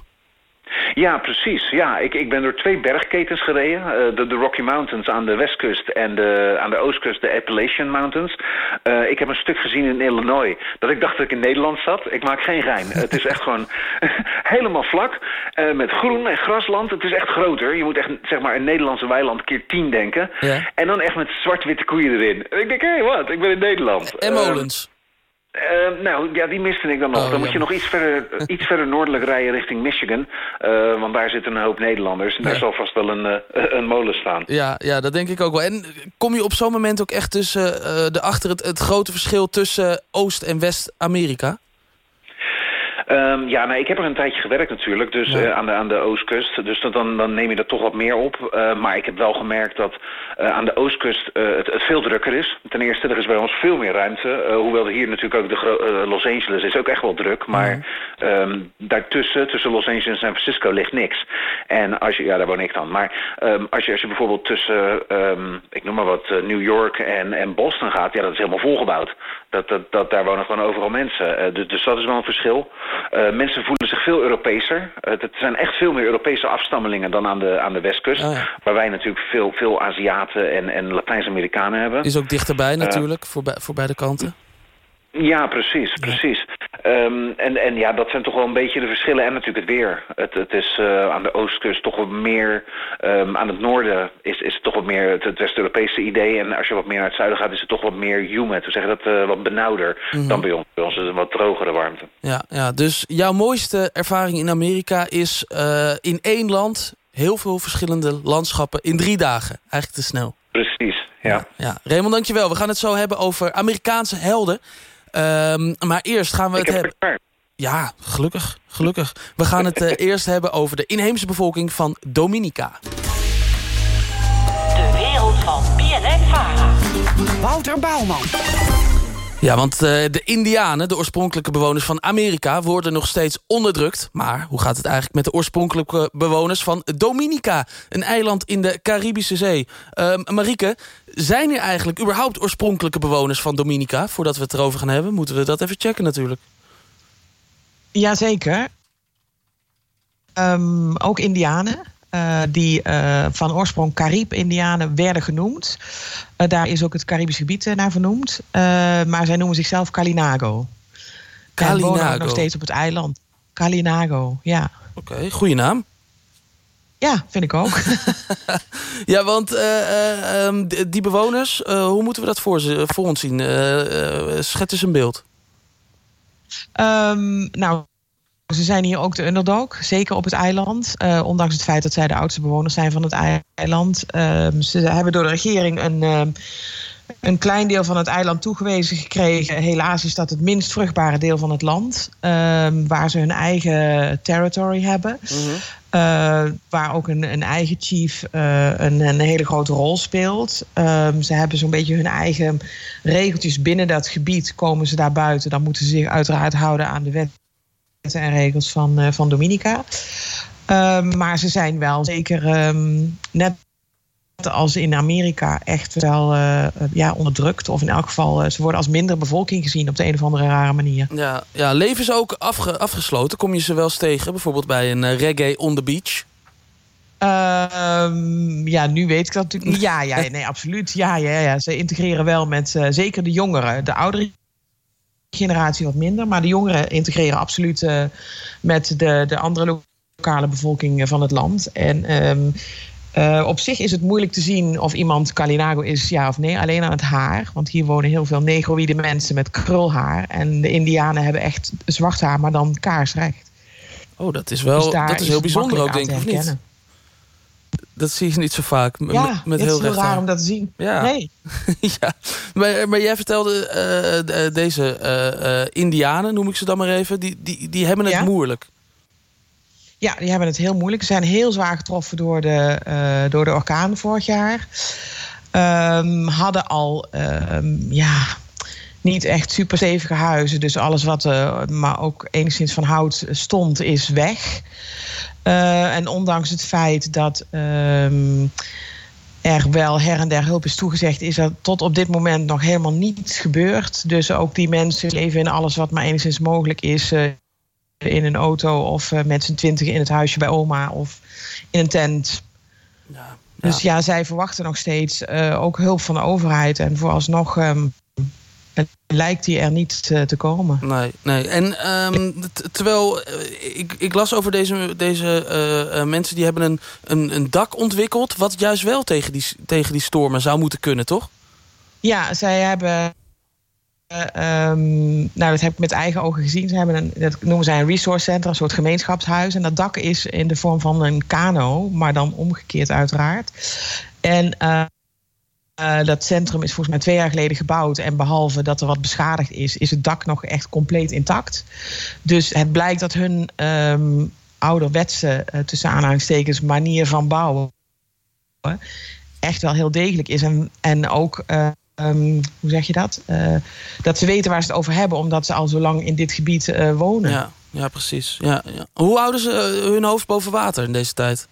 Ja, precies. Ja, ik, ik ben door twee bergketens gereden. Eh, de, de Rocky Mountains aan de westkust en de, aan de oostkust de Appalachian Mountains. Eh, ik heb een stuk gezien in Illinois dat ik dacht dat ik in Nederland zat. Ik maak geen gein. *laughs* het is echt gewoon *laughs* helemaal vlak. eh, met groen en grasland. Het is echt groter. Je moet echt zeg maar een Nederlandse weiland keer tien denken. Ja. En dan echt met zwart-witte koeien erin. En ik denk, hé, hey, wat? Ik ben in Nederland. En molens. Eh, nou, ja, die miste ik dan nog. Oh, dan moet je nog iets verder, *laughs* iets verder noordelijk rijden richting Michigan. Eh, want daar zitten een hoop Nederlanders. En daar zal vast wel een, eh, een molen staan. Ja, ja, dat denk ik ook wel. En kom je op zo'n moment ook echt tussen, eh erachter het, het grote verschil tussen Oost- en West-Amerika? Ehm, ja, nou, ik heb er een tijdje gewerkt natuurlijk, dus Ja. eh, aan, de, aan de oostkust. Dus dat, dan, dan neem je er toch wat meer op. Eh, maar ik heb wel gemerkt dat eh, aan de oostkust het, het veel drukker is. Ten eerste, er is bij ons veel meer ruimte. Hoewel er hier natuurlijk ook de Los Angeles is ook echt wel druk. Maar ehm, daartussen, tussen Los Angeles en San Francisco, ligt niks. En als je, ja, daar woon ik dan. Maar ehm, als, je, als je bijvoorbeeld tussen, ik noem maar wat, New York en, en Boston gaat, ja, dat is helemaal volgebouwd. Dat, dat, dat, daar wonen gewoon overal mensen. Eh, dus, dus dat is wel een verschil. Eh, mensen voelen zich veel Europeeser. Eh, het zijn echt veel meer Europese afstammelingen dan aan de, aan de westkust. Ah, ja. Waar wij natuurlijk veel, veel Aziaten en, en Latijns-Amerikanen hebben. Is ook dichterbij natuurlijk, voor, voor beide kanten. Ja, precies, precies. Ehm, en, en ja, dat zijn toch wel een beetje de verschillen. En natuurlijk het weer. Het, het is eh, aan de oostkust toch wat meer... ehm, aan het noorden is, is het toch wat meer het, het West-Europese idee. En als je wat meer naar het zuiden gaat, is het toch wat meer humid. We zeggen dat eh, wat benauwder Mhm. dan bij ons. Bij ons is het een wat drogere warmte. Ja, ja, dus jouw mooiste ervaring in Amerika is eh, in één land... heel veel verschillende landschappen in drie dagen. Eigenlijk te snel. Precies, ja. Ja, Raymond, dankjewel. We gaan het zo hebben over Amerikaanse helden. Ehm, maar eerst gaan we Ik het heb hebben... het. Ja, gelukkig, gelukkig. We gaan het eh, *laughs* eerst hebben over de inheemse bevolking van Dominica. De wereld van BNN Vara. Wouter Bouwman. Ja, want eh, de Indianen, de oorspronkelijke bewoners van Amerika... worden nog steeds onderdrukt. Maar hoe gaat het eigenlijk met de oorspronkelijke bewoners van Dominica? Een eiland in de Caribische Zee. Ehm Marieke, zijn er eigenlijk überhaupt oorspronkelijke bewoners van Dominica? Voordat we het erover gaan hebben, moeten we dat even checken natuurlijk. Jazeker. Ehm ook Indianen. Eh, die eh, van oorsprong Carib-Indianen werden genoemd. Eh, daar is ook het Caribisch gebied naar vernoemd. Maar zij noemen zichzelf Kalinago. En wonen ook Kalinago. nog steeds op het eiland. Kalinago, ja. Oké, goede naam. Ja, vind ik ook. *laughs* Ja, want eh, eh, ehm, die bewoners, hoe moeten we dat voor, ze, voor ons zien? Schets eens een beeld. Ehm, nou, ze zijn hier ook de underdog, zeker op het eiland. Eh, ondanks het feit dat zij de oudste bewoners zijn van het eiland. Ehm, ze hebben door de regering een, ehm, een klein deel van het eiland toegewezen gekregen. Helaas is dat het minst vruchtbare deel van het land. ehm, waar ze hun eigen territory hebben. Eh, waar ook een, een eigen chief eh, een, een hele grote rol speelt. Ze hebben zo'n beetje hun eigen regeltjes binnen dat gebied. Komen ze daar buiten, dan moeten ze zich uiteraard houden aan de wetten en regels van, eh, van Dominica. Ehm, maar ze zijn wel zeker ehm, net als in Amerika echt wel eh, ja, onderdrukt. Of in elk geval, eh, ze worden als minder bevolking gezien op de een of andere rare manier. Ja, ja leven is ook afge- afgesloten. Kom je ze wel eens tegen? Bijvoorbeeld bij een reggae on the beach. Ehm, ja, nu weet ik dat natuurlijk niet. Ja, ja, nee, absoluut. Ja, ja, ja. Ze integreren wel met zeker de jongeren. De oudere generatie wat minder. Maar de jongeren integreren absoluut eh, met de, de andere lokale bevolking eh, van het land. En ehm, eh, op zich is het moeilijk te zien of iemand Kalinago is, ja of nee. Alleen aan het haar. Want hier wonen heel veel negroïde mensen met krulhaar. En de Indianen hebben echt zwart haar, maar dan kaarsrecht. Oh, dat is wel Dus dat is heel bijzonder ook, denk ik, of niet? Dat zie je niet zo vaak. Ja, met, met het heel is heel raar om dat te zien. Ja. Nee. *laughs* ja. Maar, maar jij vertelde eh, eh, deze eh, Indianen, noem ik ze dan maar even, die, die, die hebben het Ja. moeilijk. Ja, die hebben het heel moeilijk. Ze zijn heel zwaar getroffen door de, eh, door de orkaan vorig jaar. Ehm, hadden al ehm, ja, niet echt super stevige huizen. Dus alles wat eh, maar ook enigszins van hout stond, is weg. Eh, en ondanks het feit dat ehm, er wel her en der hulp is toegezegd, is er tot op dit moment nog helemaal niets gebeurd. Dus ook die mensen leven in alles wat maar enigszins mogelijk is. eh, in een auto of eh, met z'n twintig in het huisje bij oma of in een tent. Dus ja, zij verwachten nog steeds ook hulp van de overheid. En vooralsnog ehm, lijkt die er niet te, komen. Nee, nee. En ehm, terwijl eh, ik, ik las over deze, deze eh, eh, mensen die hebben een, een, een dak ontwikkeld... wat juist wel tegen die, tegen die stormen zou moeten kunnen, toch? Ja, zij hebben. eh, ehm, nou, dat heb ik met eigen ogen gezien. Ze hebben een, dat noemen zij een resource center, een soort gemeenschapshuis. En dat dak is in de vorm van een kano, maar dan omgekeerd uiteraard. En eh, eh, dat centrum is volgens mij twee jaar geleden gebouwd. En behalve dat er wat beschadigd is, is het dak nog echt compleet intact. Dus het blijkt dat hun ehm, ouderwetse, eh, tussen aanhalingstekens, manier van bouwen echt wel heel degelijk is. En, en ook, eh, ehm, hoe zeg je dat? Dat ze weten waar ze het over hebben, omdat ze al zo lang in dit gebied wonen. Ja, ja precies. Ja, ja. Hoe houden ze hun hoofd boven water in deze tijd?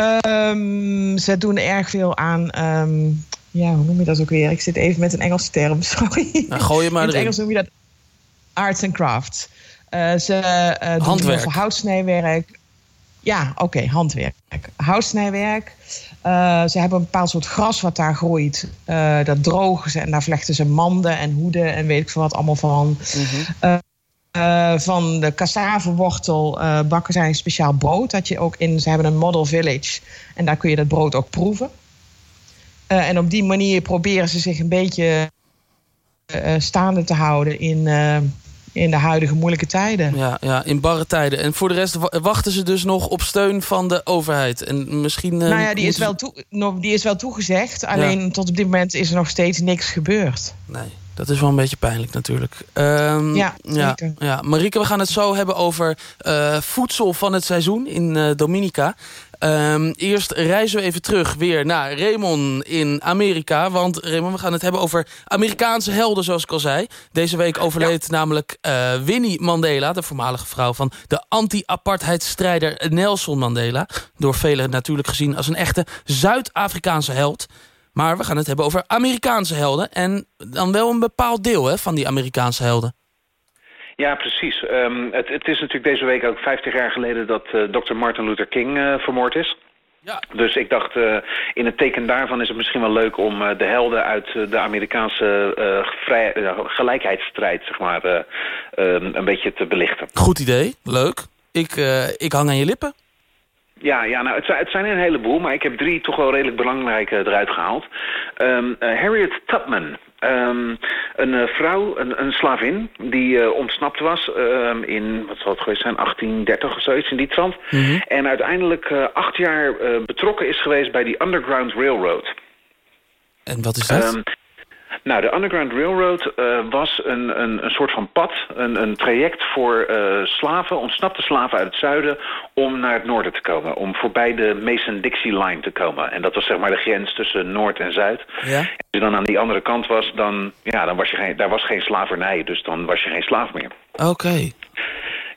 Ehm, ze doen erg veel aan. ehm, ja, hoe noem je dat ook weer? Ik zit even met een Engelse term, *laughs* sorry. Nou, gooi je maar In het. Engels noem je dat arts and crafts. Eh, ze eh, doen Handwerk. houtsnijwerk. Ja, oké, handwerk. Houtsnijwerk. Eh, ze hebben een bepaald soort gras wat daar groeit. Dat drogen ze en daar vlechten ze manden en hoeden en weet ik veel wat allemaal van. Eh, eh, van de cassavewortel eh, bakken zij een speciaal brood. Dat je ook in, ze hebben een model village. En daar kun je dat brood ook proeven. Eh, en op die manier proberen ze zich een beetje staande te houden in, in de huidige moeilijke tijden. Ja, ja, in barre tijden. En voor de rest wa- wachten ze dus nog op steun van de overheid. En misschien... nou ja, die is, wel toe, die is wel toegezegd. Alleen tot op dit moment is er nog steeds niks gebeurd. Nee, dat is wel een beetje pijnlijk natuurlijk. Ehm, Ja, ja, zeker. ja. Marieke, we gaan het zo hebben over eh, voedsel van het seizoen in eh, Dominica. Ehm, eerst reizen we even terug weer naar Raymond in Amerika. Want Raymond, we gaan het hebben over Amerikaanse helden, zoals ik al zei. Deze week overleed namelijk eh, Winnie Mandela... de voormalige vrouw van de anti-apartheidstrijder Nelson Mandela. Door velen natuurlijk gezien als een echte Zuid-Afrikaanse held. Maar we gaan het hebben over Amerikaanse helden. En dan wel een bepaald deel hè, van die Amerikaanse helden. Ja, precies. Ehm, het, het is natuurlijk deze week ook 50 jaar geleden dat eh, Dr. Martin Luther King eh, vermoord is. Ja. Dus ik dacht, eh, in het teken daarvan is het misschien wel leuk om de helden uit de Amerikaanse vrij, gelijkheidsstrijd, zeg maar, eh, ehm, een beetje te belichten. Goed idee, leuk. Ik, ik hang aan je lippen. Ja, ja nou, het, zijn, het zijn een heleboel, maar ik heb drie toch wel redelijk belangrijke eruit gehaald. Ehm, eh, Harriet Tubman. Ehm, een eh, vrouw, een, een slavin, die eh, ontsnapt was ehm, in, wat zal het geweest zijn, 1830 of zoiets in die trant. En uiteindelijk acht jaar betrokken is geweest bij die Underground Railroad. En wat is dat? Nou, de Underground Railroad eh, was een, een, een soort van pad, een, een traject voor eh, slaven, ontsnapte slaven uit het zuiden, om naar het noorden te komen. Om voorbij de Mason-Dixie Line te komen. En dat was zeg maar de grens tussen Noord en Zuid. Ja? Als je dan aan die andere kant was, dan, ja, dan was je geen, daar was geen slavernij, dus dan was je geen slaaf meer. Oké.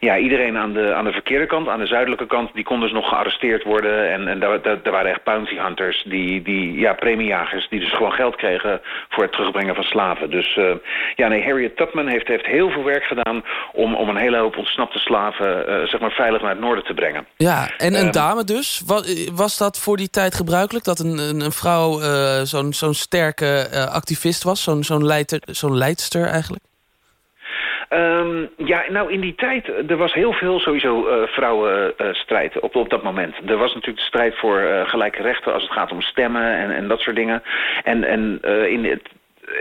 Ja, iedereen aan de, aan de verkeerde kant, aan de zuidelijke kant, die kon dus nog gearresteerd worden. En, en daar, daar, daar waren echt bounty hunters, die, die, ja, premiejagers, die dus gewoon geld kregen voor het terugbrengen van slaven. Dus eh, ja, nee, Harriet Tubman heeft, heeft heel veel werk gedaan om, om een hele hoop ontsnapte slaven, eh, zeg maar, veilig naar het noorden te brengen. Ja, en een Ehm, dame dus. Was, was dat voor die tijd gebruikelijk? Dat een, een, een vrouw eh, zo'n zo'n sterke activist was? Zo'n zo'n leider- zo'n leidster eigenlijk? Ehm, ja, nou in die tijd, er was heel veel sowieso eh vrouwenstrijd op, op dat moment. Er was natuurlijk de strijd voor eh, gelijke rechten als het gaat om stemmen en, en dat soort dingen. En, en eh, in, het,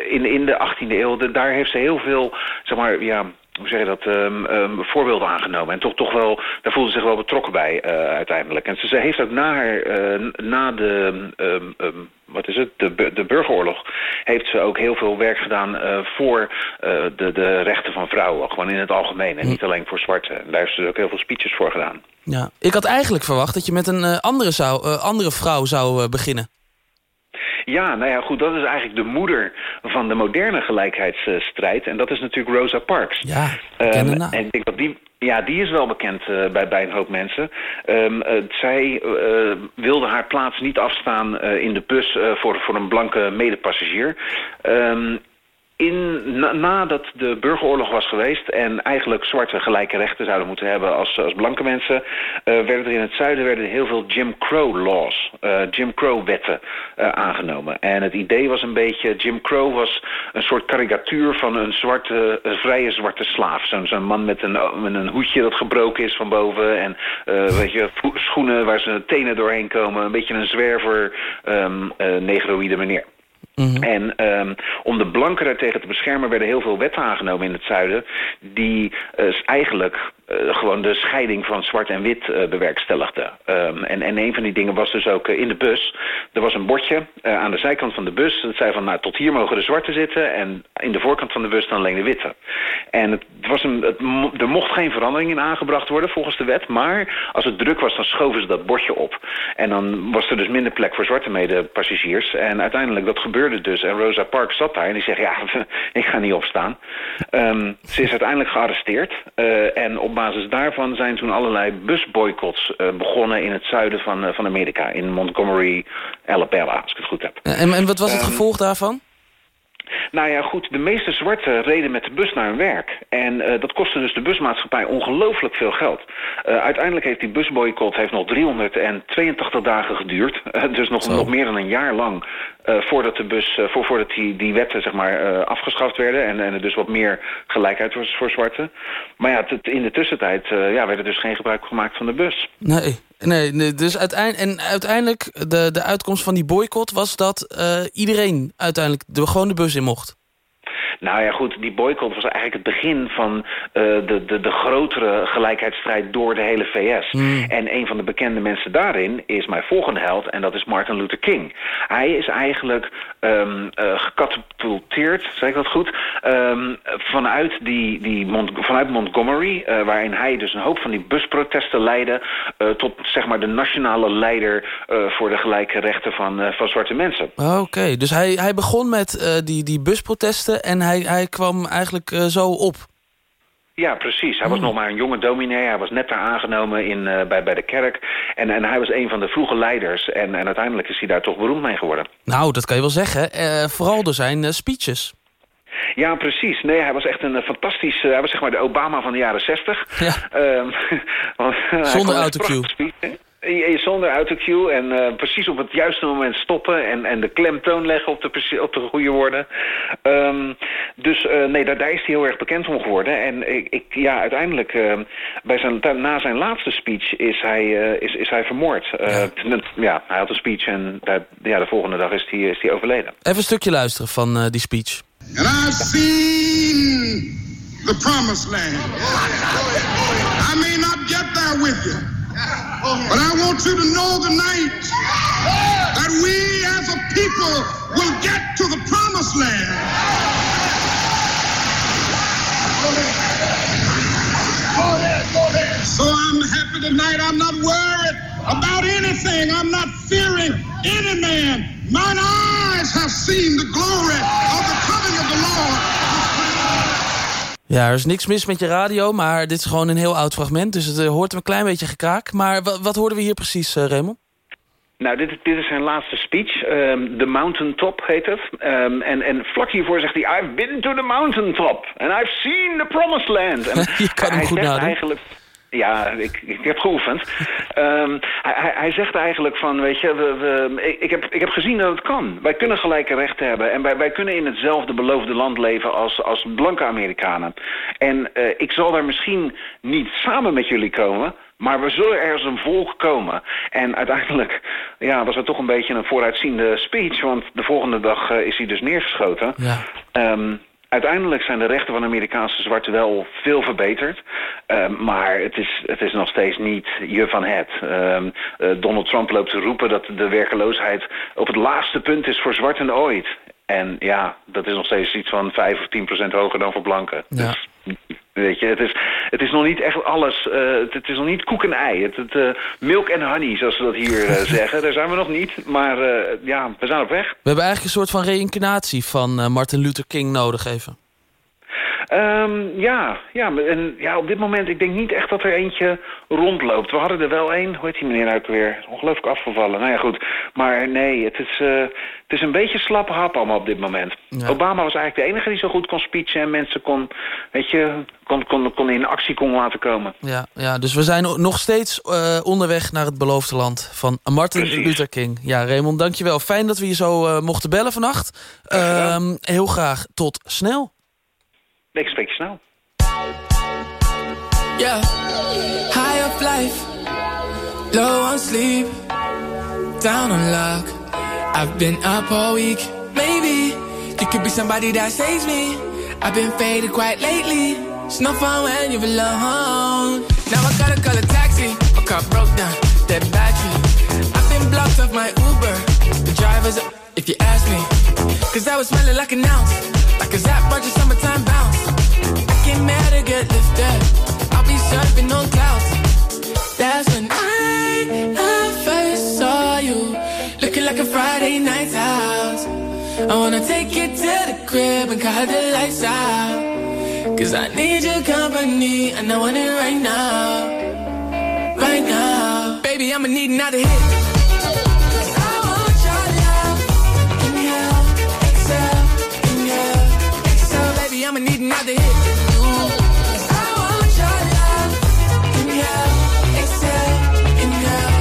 in, in de 18e eeuw, daar heeft ze heel veel, zeg maar, ja... Hoe zeg je dat? ehm, voorbeelden aangenomen. En toch, toch wel, daar voelde ze zich wel betrokken bij eh, uiteindelijk. En ze, ze heeft ook na, haar, eh, na de, ehm, wat is het? De, de burgeroorlog, heeft ze ook heel veel werk gedaan eh, voor de, de rechten van vrouwen. Gewoon in het algemeen en niet alleen voor zwarte. En daar heeft ze ook heel veel speeches voor gedaan. Ja. Ik had eigenlijk verwacht dat je met een andere, zou, andere vrouw zou beginnen. Ja, nou ja, goed, dat is eigenlijk de moeder van de moderne gelijkheidsstrijd. En dat is natuurlijk Rosa Parks. Ja, Ehm, en ik denk dat die, ja, die is wel bekend eh, bij, bij een hoop mensen. Ehm, eh, zij eh, wilde haar plaats niet afstaan in de bus voor, voor een blanke medepassagier. Ehm, in, na, nadat de burgeroorlog was geweest en eigenlijk zwarte gelijke rechten zouden moeten hebben als, als blanke mensen, eh, werden er in het zuiden werden heel veel Jim Crow laws, eh, Jim Crow wetten eh, aangenomen. En het idee was een beetje, Jim Crow was een soort karikatuur van een zwarte, een vrije zwarte slaaf. Zo'n man met een, een hoedje dat gebroken is van boven en weet je, schoenen waar zijn tenen doorheen komen. Een beetje een zwerver, eh, negroïde meneer. En ehm, om de blanken daartegen te beschermen werden heel veel wetten aangenomen in het zuiden... die eh, eigenlijk eh, gewoon de scheiding van zwart en wit eh, bewerkstelligden. Ehm, en, en een van die dingen was dus ook eh, in de bus. Er was een bordje aan de zijkant van de bus. Dat zei van, nou, tot hier mogen de zwarte zitten... en in de voorkant van de bus dan alleen de witte. En het was een, het, er mocht geen verandering in aangebracht worden volgens de wet... maar als het druk was, dan schoven ze dat bordje op. En dan was er dus minder plek voor zwarte medepassagiers. En uiteindelijk, dat gebeurde dus. En Rosa Parks zat daar en die zegt, ja, *laughs* ik ga niet opstaan. Ehm, ze is uiteindelijk gearresteerd. en op basis daarvan zijn toen allerlei busboycotts eh, begonnen... in het zuiden van, eh, van Amerika. In Montgomery, Alabama, als ik het goed heb. En, en wat was het Ehm, gevolg daarvan? Nou ja, goed, de meeste zwarten reden met de bus naar hun werk. En eh, dat kostte dus de busmaatschappij ongelooflijk veel geld. Eh, uiteindelijk heeft die busboycott heeft nog 382 dagen geduurd. *laughs* Eh, dus nog, nog meer dan een jaar lang voordat, de bus, voor, voordat die, die wetten zeg maar, afgeschaft werden. En, en er dus wat meer gelijkheid was voor zwarten. Maar ja, in de tussentijd ja, werd er dus geen gebruik gemaakt van de bus. Nee, nee, nee dus uiteindelijk, en uiteindelijk, de, de uitkomst van die boycott was dat eh, iedereen uiteindelijk de, gewoon de bus in mocht. Nou ja, goed, die boycott was eigenlijk het begin van eh, de, de, de grotere gelijkheidsstrijd door de hele VS. Hmm. En een van de bekende mensen daarin is mijn volgende held en dat is Martin Luther King. Hij is eigenlijk eh, gecatapulteerd, zeg ik dat goed, ehm, vanuit, die, die Mont vanuit Montgomery, eh, waarin hij dus een hoop van die busprotesten leidde, tot zeg maar de nationale leider voor de gelijke rechten van, van zwarte mensen. Oké, dus hij, hij begon met die, die busprotesten en hij, hij kwam eigenlijk eh, zo op. Ja, precies. Hij was nog maar een jonge dominee. Hij was net daar aangenomen in, eh, bij, bij de kerk. En, en hij was een van de vroege leiders. En, en uiteindelijk is hij daar toch beroemd mee geworden. Nou, dat kan je wel zeggen. eh, vooral door zijn speeches. Ja, precies. Nee, hij was echt een fantastisch... eh, hij was zeg maar de Obama van de jaren zestig. *laughs* Hij kon Zonder autocue. Ja, ja, Zonder autocue en eh, precies op het juiste moment stoppen... en, en de klemtoon leggen op de, op de goede woorden. Ehm, dus eh, nee, daar, daar is hij heel erg bekend om geworden. En ik, ik, ja, uiteindelijk, eh, bij zijn, na zijn laatste speech is hij, eh, is, is hij vermoord. Eh, ja. hij had een speech en daar, ja, de volgende dag is hij, is hij overleden. Even een stukje luisteren van die speech. And I've seen the promised land. I may not get there with you, but I want you to know tonight that we as a people will get to the promised land. So I'm happy tonight. I'm not worried about anything. I'm not fearing any man. Mine eyes have seen the glory of the coming of the Lord. Ja, er is niks mis met je radio, maar dit is gewoon een heel oud fragment. Dus het eh, hoort een klein beetje gekraak. Maar wa- wat hoorden we hier precies, eh, Raymond? Nou, dit, dit is zijn laatste speech. ehm the Mountain Top heet het. Ehm, en, en vlak hiervoor zegt hij... I've been to the mountain top. And I've seen the promised land. En *laughs* Je kan hem hij goed nadoen. eigenlijk... Ja, ik, ik heb geoefend. Ehm, hij, hij- zegt eigenlijk van, weet je, we, we, ik, heb, ik heb gezien dat het kan. Wij kunnen gelijke rechten hebben. En wij, wij kunnen in hetzelfde beloofde land leven als, als blanke Amerikanen. En eh, ik zal daar misschien niet samen met jullie komen... Maar we zullen er als een volk komen. En uiteindelijk ja, was het toch een beetje een vooruitziende speech. Want de volgende dag eh, is hij dus neergeschoten. Ja. Ehm, uiteindelijk zijn de rechten van Amerikaanse zwarten wel veel verbeterd. Ehm, maar het is, het is nog steeds niet je van het. Ehm, eh, Donald Trump loopt te roepen dat de werkeloosheid op het laagste punt is voor zwarten ooit. En ja, dat is nog steeds iets van 5 of 10 procent hoger dan voor blanken. Ja. Weet je, het is, het is nog niet echt alles. eh, het, het is nog niet koek en ei. Het, het, eh, milk en honey, zoals ze dat hier eh, *laughs* zeggen. Daar zijn we nog niet. Maar ja, we zijn op weg. We hebben eigenlijk een soort van reïncarnatie van Martin Luther King nodig even. Ehm, ja, ja, en ja, op dit moment, ik denk niet echt dat er eentje rondloopt. We hadden er wel één, hoe heet die meneer nou ook weer? Ongelooflijk afgevallen. Nou ja, goed. Maar nee, het is, eh, het is een beetje slappe hap allemaal op dit moment. Obama was eigenlijk de enige die zo goed kon speechen en mensen kon, weet je, kon, kon, kon in actie kon laten komen. Ja, ja, dus we zijn nog steeds eh, onderweg naar het beloofde land van Martin Precies. Luther King. Ja, Raymond, dankjewel. Fijn dat we je zo eh, mochten bellen vannacht. Ehm, heel graag tot snel. Spreek je snel. Yeah, high up life, low on sleep, down on luck. I've been up all week. Maybe you could be somebody that saves me. I've been faded quite lately. It's no fun when you're alone. Now I gotta call a taxi. My car broke down, dead battery. I've been blocked off my Uber. The driver's if you ask me. Cause I was smelling like an ounce. Like a Zap Roger summertime bounce. I came mad to get lifted. I'll be surfing on clouds. That's when I, I first saw you. Looking like a Friday night house. I wanna take you to the crib and cut the lights out. Cause I need your company and I want it right now. Right now. Baby, I'ma need another hit. Another hit. I want your love. Inhale, exhale, inhale,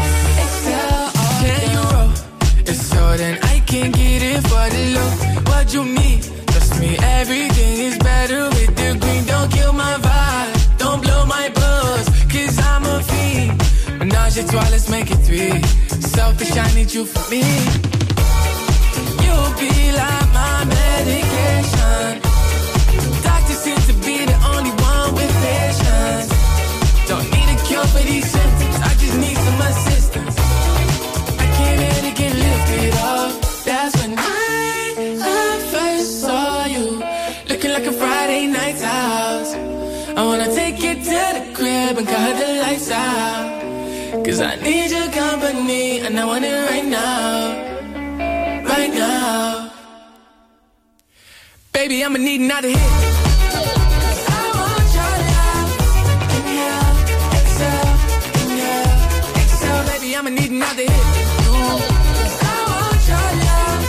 exhale. Oh, Can you roll? It's so then I can get it for the low. What you need? Trust me, everything is better with the green. Don't kill my vibe. Don't blow my buzz. Cause I'm a fiend. Menage a trois, let's make it three. Selfish, I need you for me. You'll be like my medication. These symptoms. I just need some assistance. I came here to get lifted up. That's when I, I first saw you. Looking like a Friday night house. I wanna take you to the crib and cut the lights out. Cause I need your company and I want it right now. Right now. Baby, I'ma need another hit. I'ma need another hit. I want your love.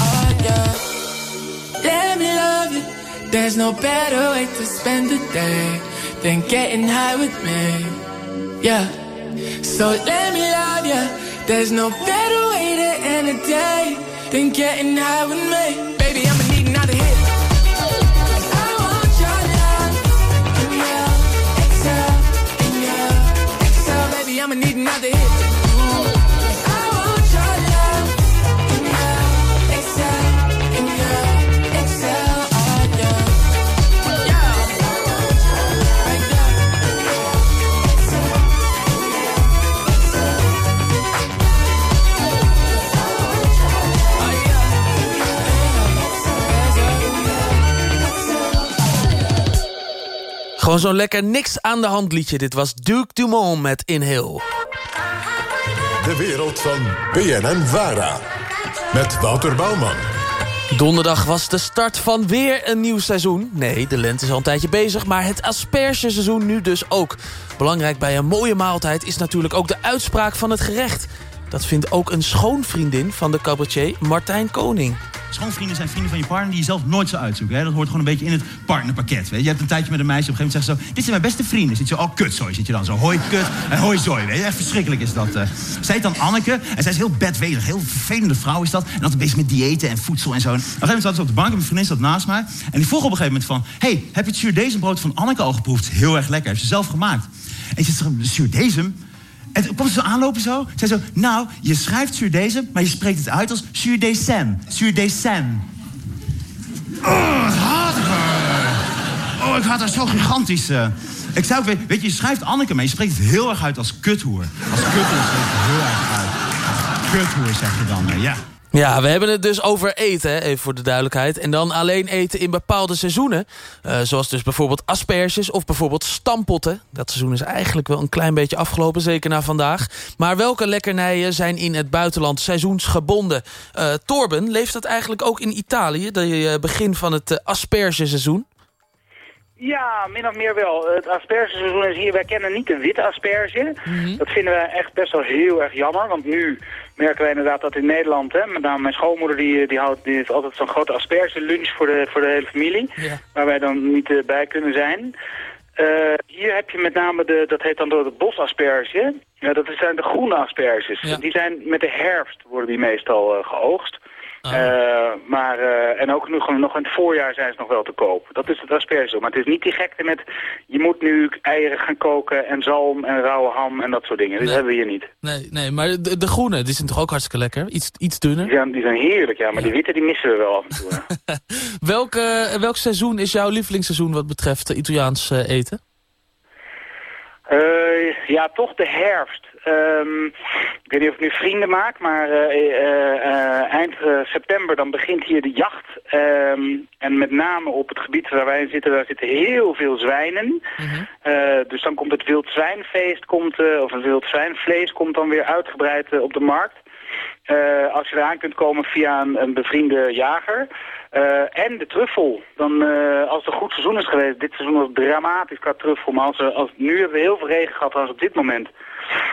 Oh yeah. Let me love you. There's no better way to spend the day than getting high with me. Yeah. So let me love you. There's no better way to end a day than getting high with me. I'ma need another hit. Gewoon zo'n lekker niks aan de hand liedje. Dit was Duke Dumont met Inhale. De wereld van BNN Vara. Met Wouter Bouwman. Donderdag was de start van weer een nieuw seizoen. Nee, de lente is al een tijdje bezig, maar het aspergeseizoen nu dus ook. Belangrijk bij een mooie maaltijd is natuurlijk ook de uitspraak van het gerecht. Dat vindt ook een schoonvriendin van de cabaretier Martijn Koning. Schoonvrienden zijn vrienden van je partner die je zelf nooit zou uitzoeken. Hè? Dat hoort gewoon een beetje in het partnerpakket. Weet je? je hebt een tijdje met een meisje, op een gegeven moment zegt ze zo... dit zijn mijn beste vrienden. Zit je zo, oh kutzooi, zit je dan zo. Hoi kut en hoi zooi. Weet je? Echt verschrikkelijk is dat. eh. Zij heet dan Anneke en zij is heel bedwedig. Heel vervelende vrouw is dat. En altijd bezig met diëten en voedsel en zo. En op een gegeven moment zat ze op de bank en mijn vriendin zat naast mij. En die vroeg op een gegeven moment van... hey, heb je het zuurdesembrood van Anneke al geproefd? Heel erg lekker, heeft ze zelf gemaakt. En ze zegt, zuurdesem? En toen kwam ze zo aanlopen zo. Zei zo, nou, je schrijft zuurdesem, maar je spreekt het uit als zuurdesem. Zuurdesem. Oh, wat haat ik. Oh, ik had haar zo gigantisch. eh. Ik zou weet, weet je, je schrijft Anneke, maar je spreekt het heel erg uit als kuthoer. Als kuthoer spreekt het heel erg uit. Kuthoer zeg je dan, eh, ja. Ja, we hebben het dus over eten, hè, even voor de duidelijkheid. En dan alleen eten in bepaalde seizoenen. Eh, zoals dus bijvoorbeeld asperges of bijvoorbeeld stampotten. Dat seizoen is eigenlijk wel een klein beetje afgelopen, zeker na vandaag. Maar welke lekkernijen zijn in het buitenland seizoensgebonden? Eh, Torben, leeft dat eigenlijk ook in Italië, de eh, begin van het eh, aspergeseizoen? Ja, min of meer wel. Het aspergeseizoen is hier, wij kennen niet een witte asperge. Dat vinden we echt best wel heel erg jammer, want nu merken wij inderdaad dat in Nederland, hè, met name mijn schoonmoeder, die, die, houdt, die heeft altijd zo'n grote aspergelunch voor de, voor de hele familie, waar wij dan niet eh, bij kunnen zijn. Eh, hier heb je met name, de, dat heet dan door de bosasperge. Ja, dat zijn de groene asperges. Die zijn met de herfst worden die meestal eh, geoogst. Eh, maar, eh, en ook nog, nog in het voorjaar zijn ze nog wel te koop. Dat is het asperge. Maar het is niet die gekte met, je moet nu eieren gaan koken en zalm en rauwe ham en dat soort dingen. Dat hebben we hier niet. Nee, nee maar de, de groene, die zijn toch ook hartstikke lekker? Iets, iets dunner? Die zijn, die zijn heerlijk, ja. Maar die witte die missen we wel af en toe. *laughs* Welk, welk seizoen is jouw lievelingsseizoen wat betreft eh, Italiaans eten? Ja, toch de herfst. Ehm, ik weet niet of ik nu vrienden maak, maar eh, eh, eh, eind september dan begint hier de jacht. Ehm, en met name op het gebied waar wij in zitten, daar zitten heel veel zwijnen. Eh, dus dan komt het wild zwijnfeest, komt, of het wild zwijnvlees komt dan weer uitgebreid op de markt. Eh, als je eraan kunt komen via een, een bevriende jager. Eh, en de truffel. Dan, eh, als het een goed seizoen is geweest, dit seizoen was dramatisch qua truffel. Maar als, nu hebben we heel veel regen gehad als op dit moment.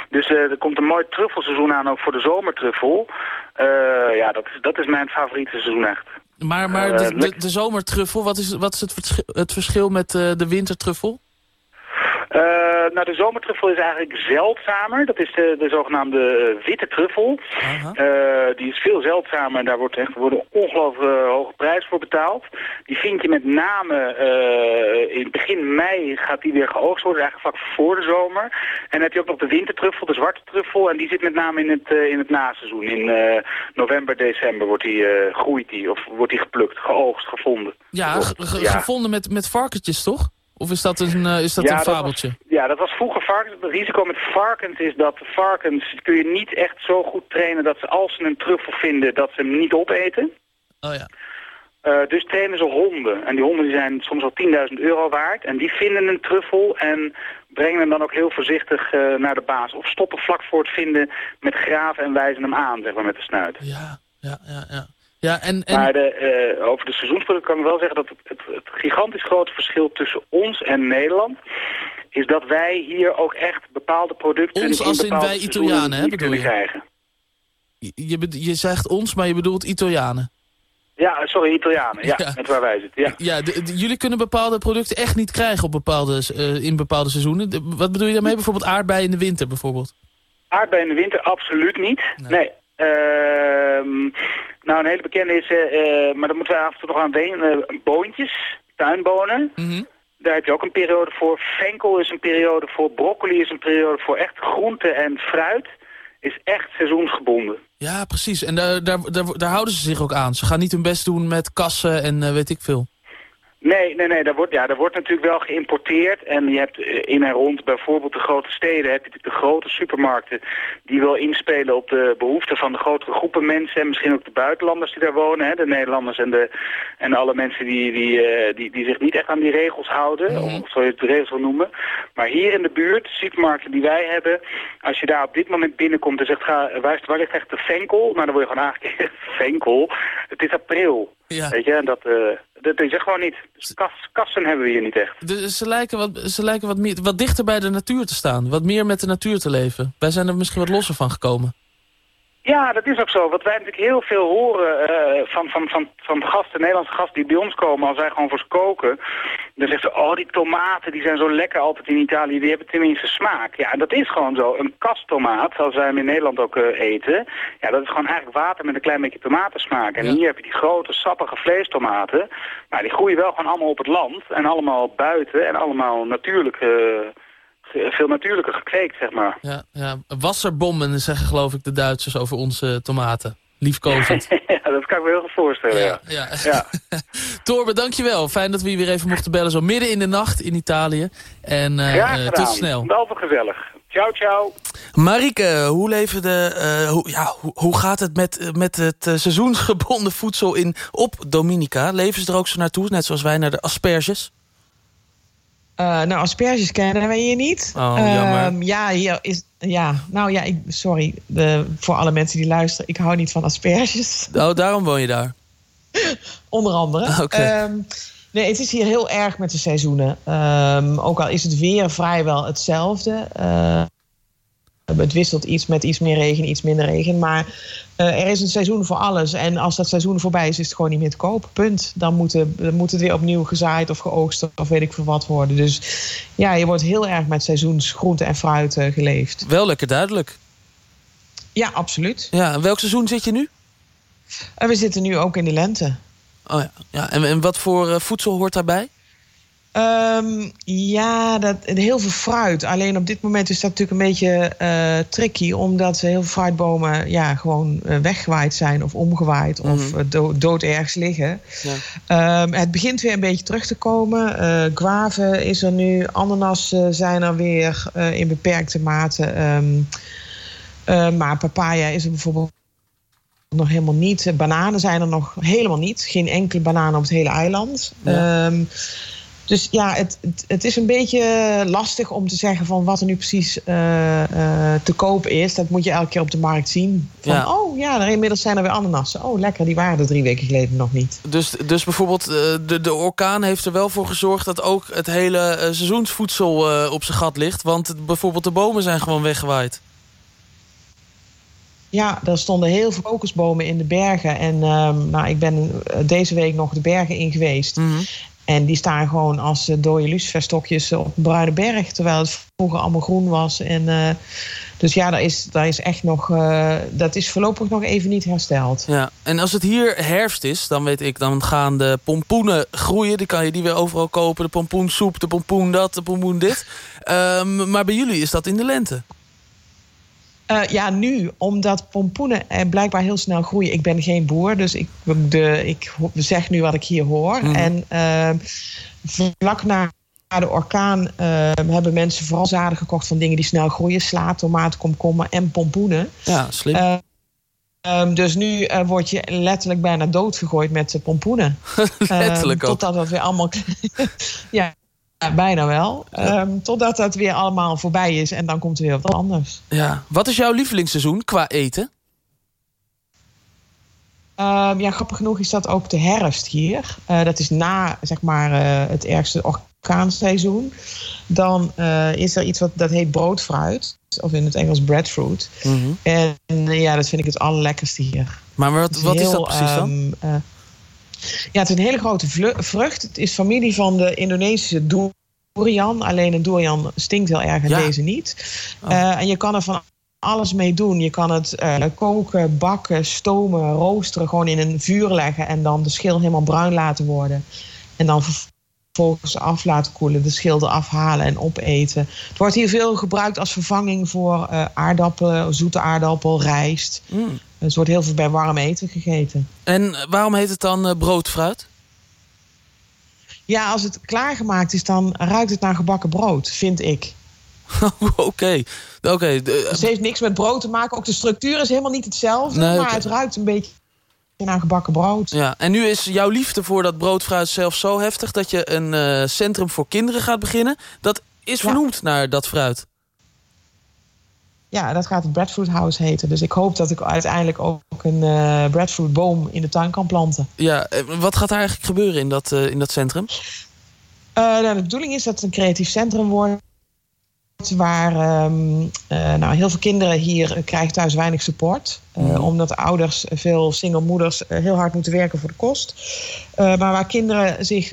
Dus er komt een mooi truffelseizoen aan ook voor de zomertruffel. Ja, dat is, dat is mijn favoriete seizoen echt. Maar, maar de, de, lekker. de zomertruffel, wat is, wat is het, verschil, het verschil met de wintertruffel? Eh, nou, de zomertruffel is eigenlijk zeldzamer. Dat is de, de zogenaamde eh, witte truffel. Eh, die is veel zeldzamer en daar wordt echt wordt een ongelooflijk eh, hoge prijs voor betaald. Die vind je met name eh, in begin mei gaat die weer geoogst worden, eigenlijk vlak voor de zomer. En dan heb je ook nog de wintertruffel, de zwarte truffel. En die zit met name in het, eh, in het naseizoen. In eh, november, december wordt die, eh, groeit die of wordt die geplukt, geoogst, gevonden. Ja, ge- ge- Ja. gevonden met, met varkentjes, toch? Of is dat een, eh, is dat Ja, een dat was- fabeltje? Ja, dat was vroeger varkens. Het risico met varkens is dat varkens kun je niet echt zo goed trainen dat ze als ze een truffel vinden, dat ze hem niet opeten. Oh ja. Eh, dus trainen ze honden. En die honden die zijn soms al 10.000 euro waard. En die vinden een truffel en brengen hem dan ook heel voorzichtig eh, naar de baas. Of stoppen vlak voor het vinden met graven en wijzen hem aan, zeg maar, met de snuit. Ja, ja, ja. Ja, en, en Maar de, eh, over de seizoensproducten kan ik wel zeggen dat het, het, het gigantisch grote verschil tussen ons en Nederland is dat wij hier ook echt bepaalde producten Ons als in wij Italianen, hè, bedoel je? krijgen. je, je, je zegt ons, maar je bedoelt Italianen. Ja, sorry, Italianen. Ja, *laughs* Ja. met waar wij zitten. Ja. Ja, de- de- jullie kunnen bepaalde producten echt niet krijgen op bepaalde, eh, in bepaalde seizoenen. De- wat bedoel je daarmee? Bijvoorbeeld aardbeien in de winter bijvoorbeeld. Aardbeien in de winter absoluut niet. Nee. Ehm, nou, een hele bekende is, eh, eh, maar daar moeten we af en toe nog aan denken, eh, boontjes, tuinbonen. Daar heb je ook een periode voor. Venkel is een periode voor. Broccoli is een periode voor. Echt groente en fruit is echt seizoensgebonden. Ja, precies. En daar, daar, daar, daar houden ze zich ook aan. Ze gaan niet hun best doen met kassen en weet ik veel. Nee, nee, nee. Daar wordt, ja, daar wordt natuurlijk wel geïmporteerd. En je hebt eh, in en rond bijvoorbeeld de grote steden... heb je natuurlijk de grote supermarkten... die wel inspelen op de behoeften van de grotere groepen mensen... en misschien ook de buitenlanders die daar wonen. Hè, de Nederlanders en, de, en alle mensen die, die, eh, die, die zich niet echt aan die regels houden. Of zo je het de regels wil noemen. Maar hier in de buurt, de supermarkten die wij hebben... als je daar op dit moment binnenkomt en zegt... Ga, waar, waar ligt echt de venkel? Nou, dan word je gewoon aangekeken. venkel? *laughs* Het is april. Ja. Weet je, en dat, eh, dat is er gewoon niet. Dus kas, kassen hebben we hier niet echt. De- ze lijken, wat, ze lijken wat, meer, wat dichter bij de natuur te staan. Wat meer met de natuur te leven. Wij zijn er misschien wat losser van gekomen. Ja, dat is ook zo. Wat wij natuurlijk heel veel horen eh, van, van, van, van gasten, Nederlandse gasten die bij ons komen, als wij gewoon voor ze koken, dan zeggen ze, oh die tomaten die zijn zo lekker altijd in Italië, die hebben tenminste smaak. Ja, en dat is gewoon zo. Een kasttomaat, zoals wij hem in Nederland ook eh, eten, ja, dat is gewoon eigenlijk water met een klein beetje tomatensmaak. En hier heb je die grote, sappige vleestomaten, maar die groeien wel gewoon allemaal op het land en allemaal buiten en allemaal natuurlijk, ge- veel natuurlijker gekweekt, zeg maar. Ja, ja. Wasserbommen zeggen geloof ik de Duitsers over onze tomaten. Liefkozend. *laughs* ja, dat kan ik me heel goed voorstellen, ja. Ja. ja. *laughs* Torben, dankjewel. Fijn dat we je weer even mochten bellen. Zo midden in de nacht in Italië. En gedaan. tot snel. Wel voor gezellig. Ciao, ciao. Marieke, hoe, leven de, eh, hoe, ja, hoe, hoe gaat het met, met het seizoensgebonden voedsel in, op Dominica? Leven ze er ook zo naartoe, net zoals wij naar de asperges? Eh, nou, asperges kennen wij hier niet. Oh, jammer. Ehm, ja, hier is, ja, nou ja, ik, sorry de, voor alle mensen die luisteren. Ik hou niet van asperges. Oh, daarom woon je daar. *laughs* Onder andere. Oké. Ehm, nee, het is hier heel erg met de seizoenen. Ehm, ook al is het weer vrijwel hetzelfde. Eh, het wisselt iets met iets meer regen, iets minder regen. Maar eh, er is een seizoen voor alles. En als dat seizoen voorbij is, is het gewoon niet meer te koop. Punt. Dan moet, de- dan moet het weer opnieuw gezaaid of geoogst of weet ik veel wat worden. Dus ja, je wordt heel erg met seizoensgroenten en fruit eh, geleefd. Wel lekker duidelijk. Ja, absoluut. Ja, en welk seizoen zit je nu? We zitten nu ook in de lente. Oh ja. ja en, en wat voor eh, voedsel hoort daarbij? Ehm, ja, dat, heel veel fruit. Alleen op dit moment is dat natuurlijk een beetje eh, tricky, omdat heel veel fruitbomen ja, gewoon eh, weggewaaid zijn of omgewaaid of Mhm. eh, do- dood ergens liggen. Ja. Ehm, het begint weer een beetje terug te komen. Guave is er nu, ananas zijn er weer in beperkte mate. Ehm, eh, maar papaya is er bijvoorbeeld nog helemaal niet. Bananen zijn er nog helemaal niet. Geen enkele banaan op het hele eiland. Ja. Dus ja, het, het, het is een beetje lastig om te zeggen van wat er nu precies eh, eh, te koop is. Dat moet je elke keer op de markt zien. Van, Ja. oh ja, er inmiddels zijn er weer ananassen. Oh lekker, die waren er drie weken geleden nog niet. Dus, dus bijvoorbeeld eh, de, de orkaan heeft er wel voor gezorgd... dat ook het hele seizoensvoedsel op zijn gat ligt. Want bijvoorbeeld de bomen zijn gewoon weggewaaid. Ja, er stonden heel veel kokosbomen in de bergen. En ehm, nou, ik ben deze week nog de bergen in geweest. Mhm. En die staan gewoon als eh, dode luciferstokjes op bruine berg. Terwijl het vroeger allemaal groen was. En, eh, dus ja, daar is, daar is echt nog... eh, dat is voorlopig nog even niet hersteld. Ja, en als het hier herfst is, dan weet ik, dan gaan de pompoenen groeien. Die kan je die weer overal kopen. De pompoensoep, de pompoen dat, de pompoen dit. Ehm, maar bij jullie is dat in de lente. Eh, ja, nu, omdat pompoenen eh, blijkbaar heel snel groeien. Ik ben geen boer, dus ik, de, ik zeg nu wat ik hier hoor. Mhm. En ehm, vlak na de orkaan ehm, hebben mensen vooral zaden gekocht van dingen die snel groeien. Sla, tomaat, komkommer en pompoenen. Ja, slim. Eh, ehm, dus nu eh, word je letterlijk bijna doodgegooid met de pompoenen. *laughs* Letterlijk ook. Totdat dat weer allemaal... *laughs* ja, ja, bijna wel. Ehm, totdat dat weer allemaal voorbij is en dan komt er weer wat anders. Ja. Wat is jouw lievelingsseizoen qua eten? Ehm, ja, grappig genoeg is dat ook de herfst hier. Eh, dat is na zeg maar, eh, het ergste orkaanseizoen. Dan eh, is er iets wat dat heet broodfruit. Of in het Engels breadfruit. En eh, ja, dat vind ik het allerlekkerste hier. Maar wat, wat is heel, dat precies dan? ehm, eh, ja, het is een hele grote vrucht. Het is familie van de Indonesische durian. Alleen een durian stinkt heel erg en Ja. deze niet. Oh. Eh, en je kan er van alles mee doen. Je kan het eh, koken, bakken, stomen, roosteren. Gewoon in een vuur leggen en dan de schil helemaal bruin laten worden. En dan vervolgens af laten koelen, de schil eraf halen en opeten. Het wordt hier veel gebruikt als vervanging voor eh, aardappelen, zoete aardappel, rijst. Mm. Dus wordt heel veel bij warm eten gegeten. En waarom heet het dan eh, broodfruit? Ja, als het klaargemaakt is, dan ruikt het naar gebakken brood, vind ik. *laughs* Oké. Oké. de- Het heeft niks met brood te maken. Ook de structuur is helemaal niet hetzelfde. Nee, maar het ruikt een beetje naar gebakken brood. Ja, en nu is jouw liefde voor dat broodfruit zelf zo heftig... dat je een eh, centrum voor kinderen gaat beginnen. Dat is vernoemd naar dat fruit. Ja, dat gaat het Breadfruit House heten. Dus ik hoop dat ik uiteindelijk ook een eh breadfruit boom in de tuin kan planten. Ja, eh, wat gaat er eigenlijk gebeuren in dat, eh, in dat centrum? Nou, de bedoeling is dat het een creatief centrum wordt. Waar ehm, eh, nou, heel veel kinderen hier krijgen thuis weinig support. Eh, Mhm. Omdat ouders, veel single moeders, heel hard moeten werken voor de kost. Maar waar kinderen zich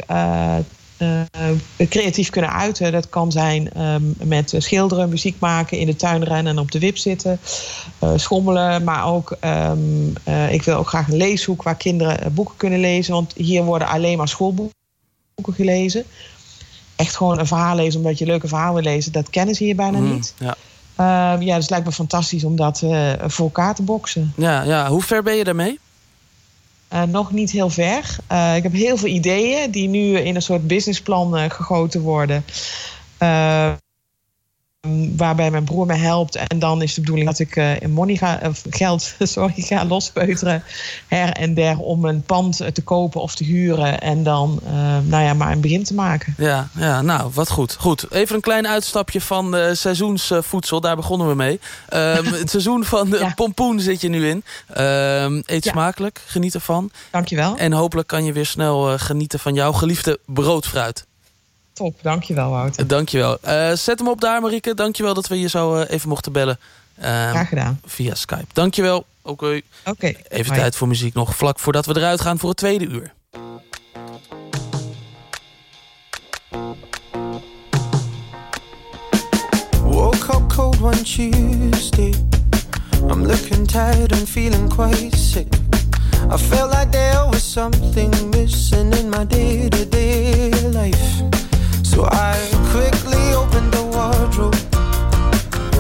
creatief kunnen uiten. Dat kan zijn ehm, met schilderen, muziek maken, in de tuin rennen en op de wip zitten. eh, schommelen, maar ook, ehm, eh, ik wil ook graag een leeshoek waar kinderen eh, boeken kunnen lezen. Want hier worden alleen maar schoolboeken gelezen. Echt gewoon een verhaal lezen omdat je leuke verhalen wil lezen, dat kennen ze hier bijna Mm, niet. Ja. Ehm, ja, dus het lijkt me fantastisch om dat eh, voor elkaar te boksen. Ja, ja, hoe ver ben je daarmee? Eh, nog niet heel ver. Eh, ik heb heel veel ideeën die nu in een soort businessplan eh, gegoten worden. Eh, waarbij mijn broer me helpt. En dan is de bedoeling dat ik eh, in money ga, of geld *laughs* sorry, ga lospeuteren her en der om een pand eh, te kopen of te huren. En dan eh, nou ja, maar een begin te maken. Ja, ja, nou, wat goed. Goed, even een klein uitstapje van eh, seizoensvoedsel. Daar begonnen we mee. Ehm, *laughs* het seizoen van de pompoen zit je nu in. Ehm, eet Ja. smakelijk, geniet ervan. Dankjewel. En hopelijk kan je weer snel eh, genieten van jouw geliefde broodfruit. Top, dankjewel Wouter. Uh, dankjewel. Eh zet hem op daar, Marieke. Dankjewel dat we je zo eh, even mochten bellen. Ehm, Graag gedaan. Via Skype. Dankjewel. Oké. Oké. Even hoi. tijd voor muziek nog, vlak voordat we eruit gaan voor het tweede uur. Woke up cold one Tuesday. I'm looking tired and feeling quite sick. I felt like there was something missing in my day to day life. So I quickly opened the wardrobe,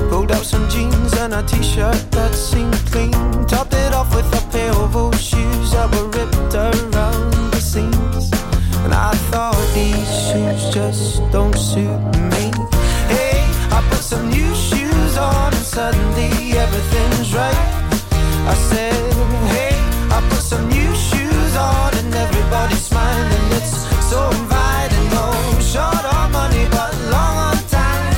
pulled out some jeans and a t shirt that seemed clean. Topped it off with a pair of old shoes that were ripped around the seams. And I thought these shoes just don't suit me. Hey, I put some new shoes on and suddenly everything's right. I said, hey, I put some new shoes on and everybody's smiling. It's so short on money, but long on time.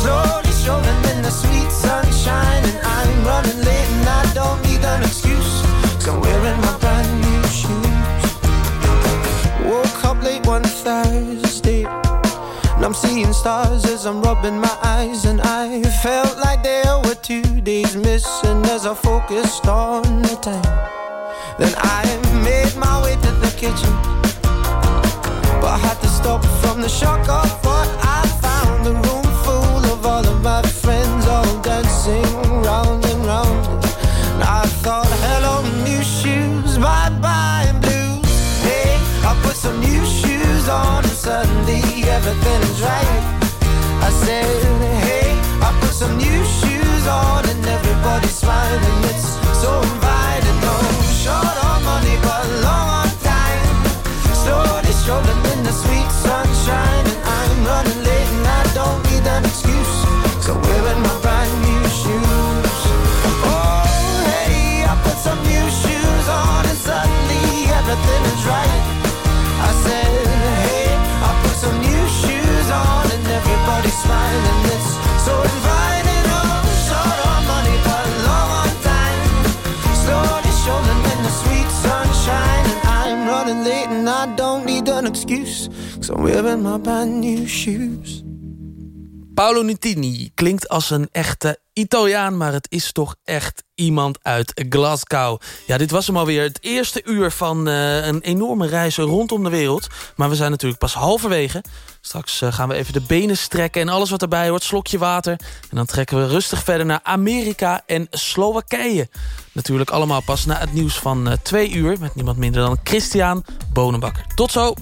Slowly strolling in the sweet sunshine, and I'm running late and I don't need an excuse. Cause I'm wearing my brand new shoes. Woke up late one Thursday. And I'm seeing stars as I'm rubbing my eyes And I felt like there were two days missing As I focused on the time Then I made my way to the kitchen from the shock of what I excuse. Cause I'm wearing my brand new shoes. Paolo Nutini klinkt als een echte Italiaan... maar het is toch echt iemand uit Glasgow. Ja, dit was hem alweer. Het eerste uur van eh, een enorme reis rondom de wereld. Maar we zijn natuurlijk pas halverwege. Straks eh, gaan we even de benen strekken en alles wat erbij hoort. Slokje water. En dan trekken we rustig verder naar Amerika en Slowakije. Natuurlijk allemaal pas na het nieuws van eh, twee uur... met niemand minder dan Christian Bonenbakker. Tot zo!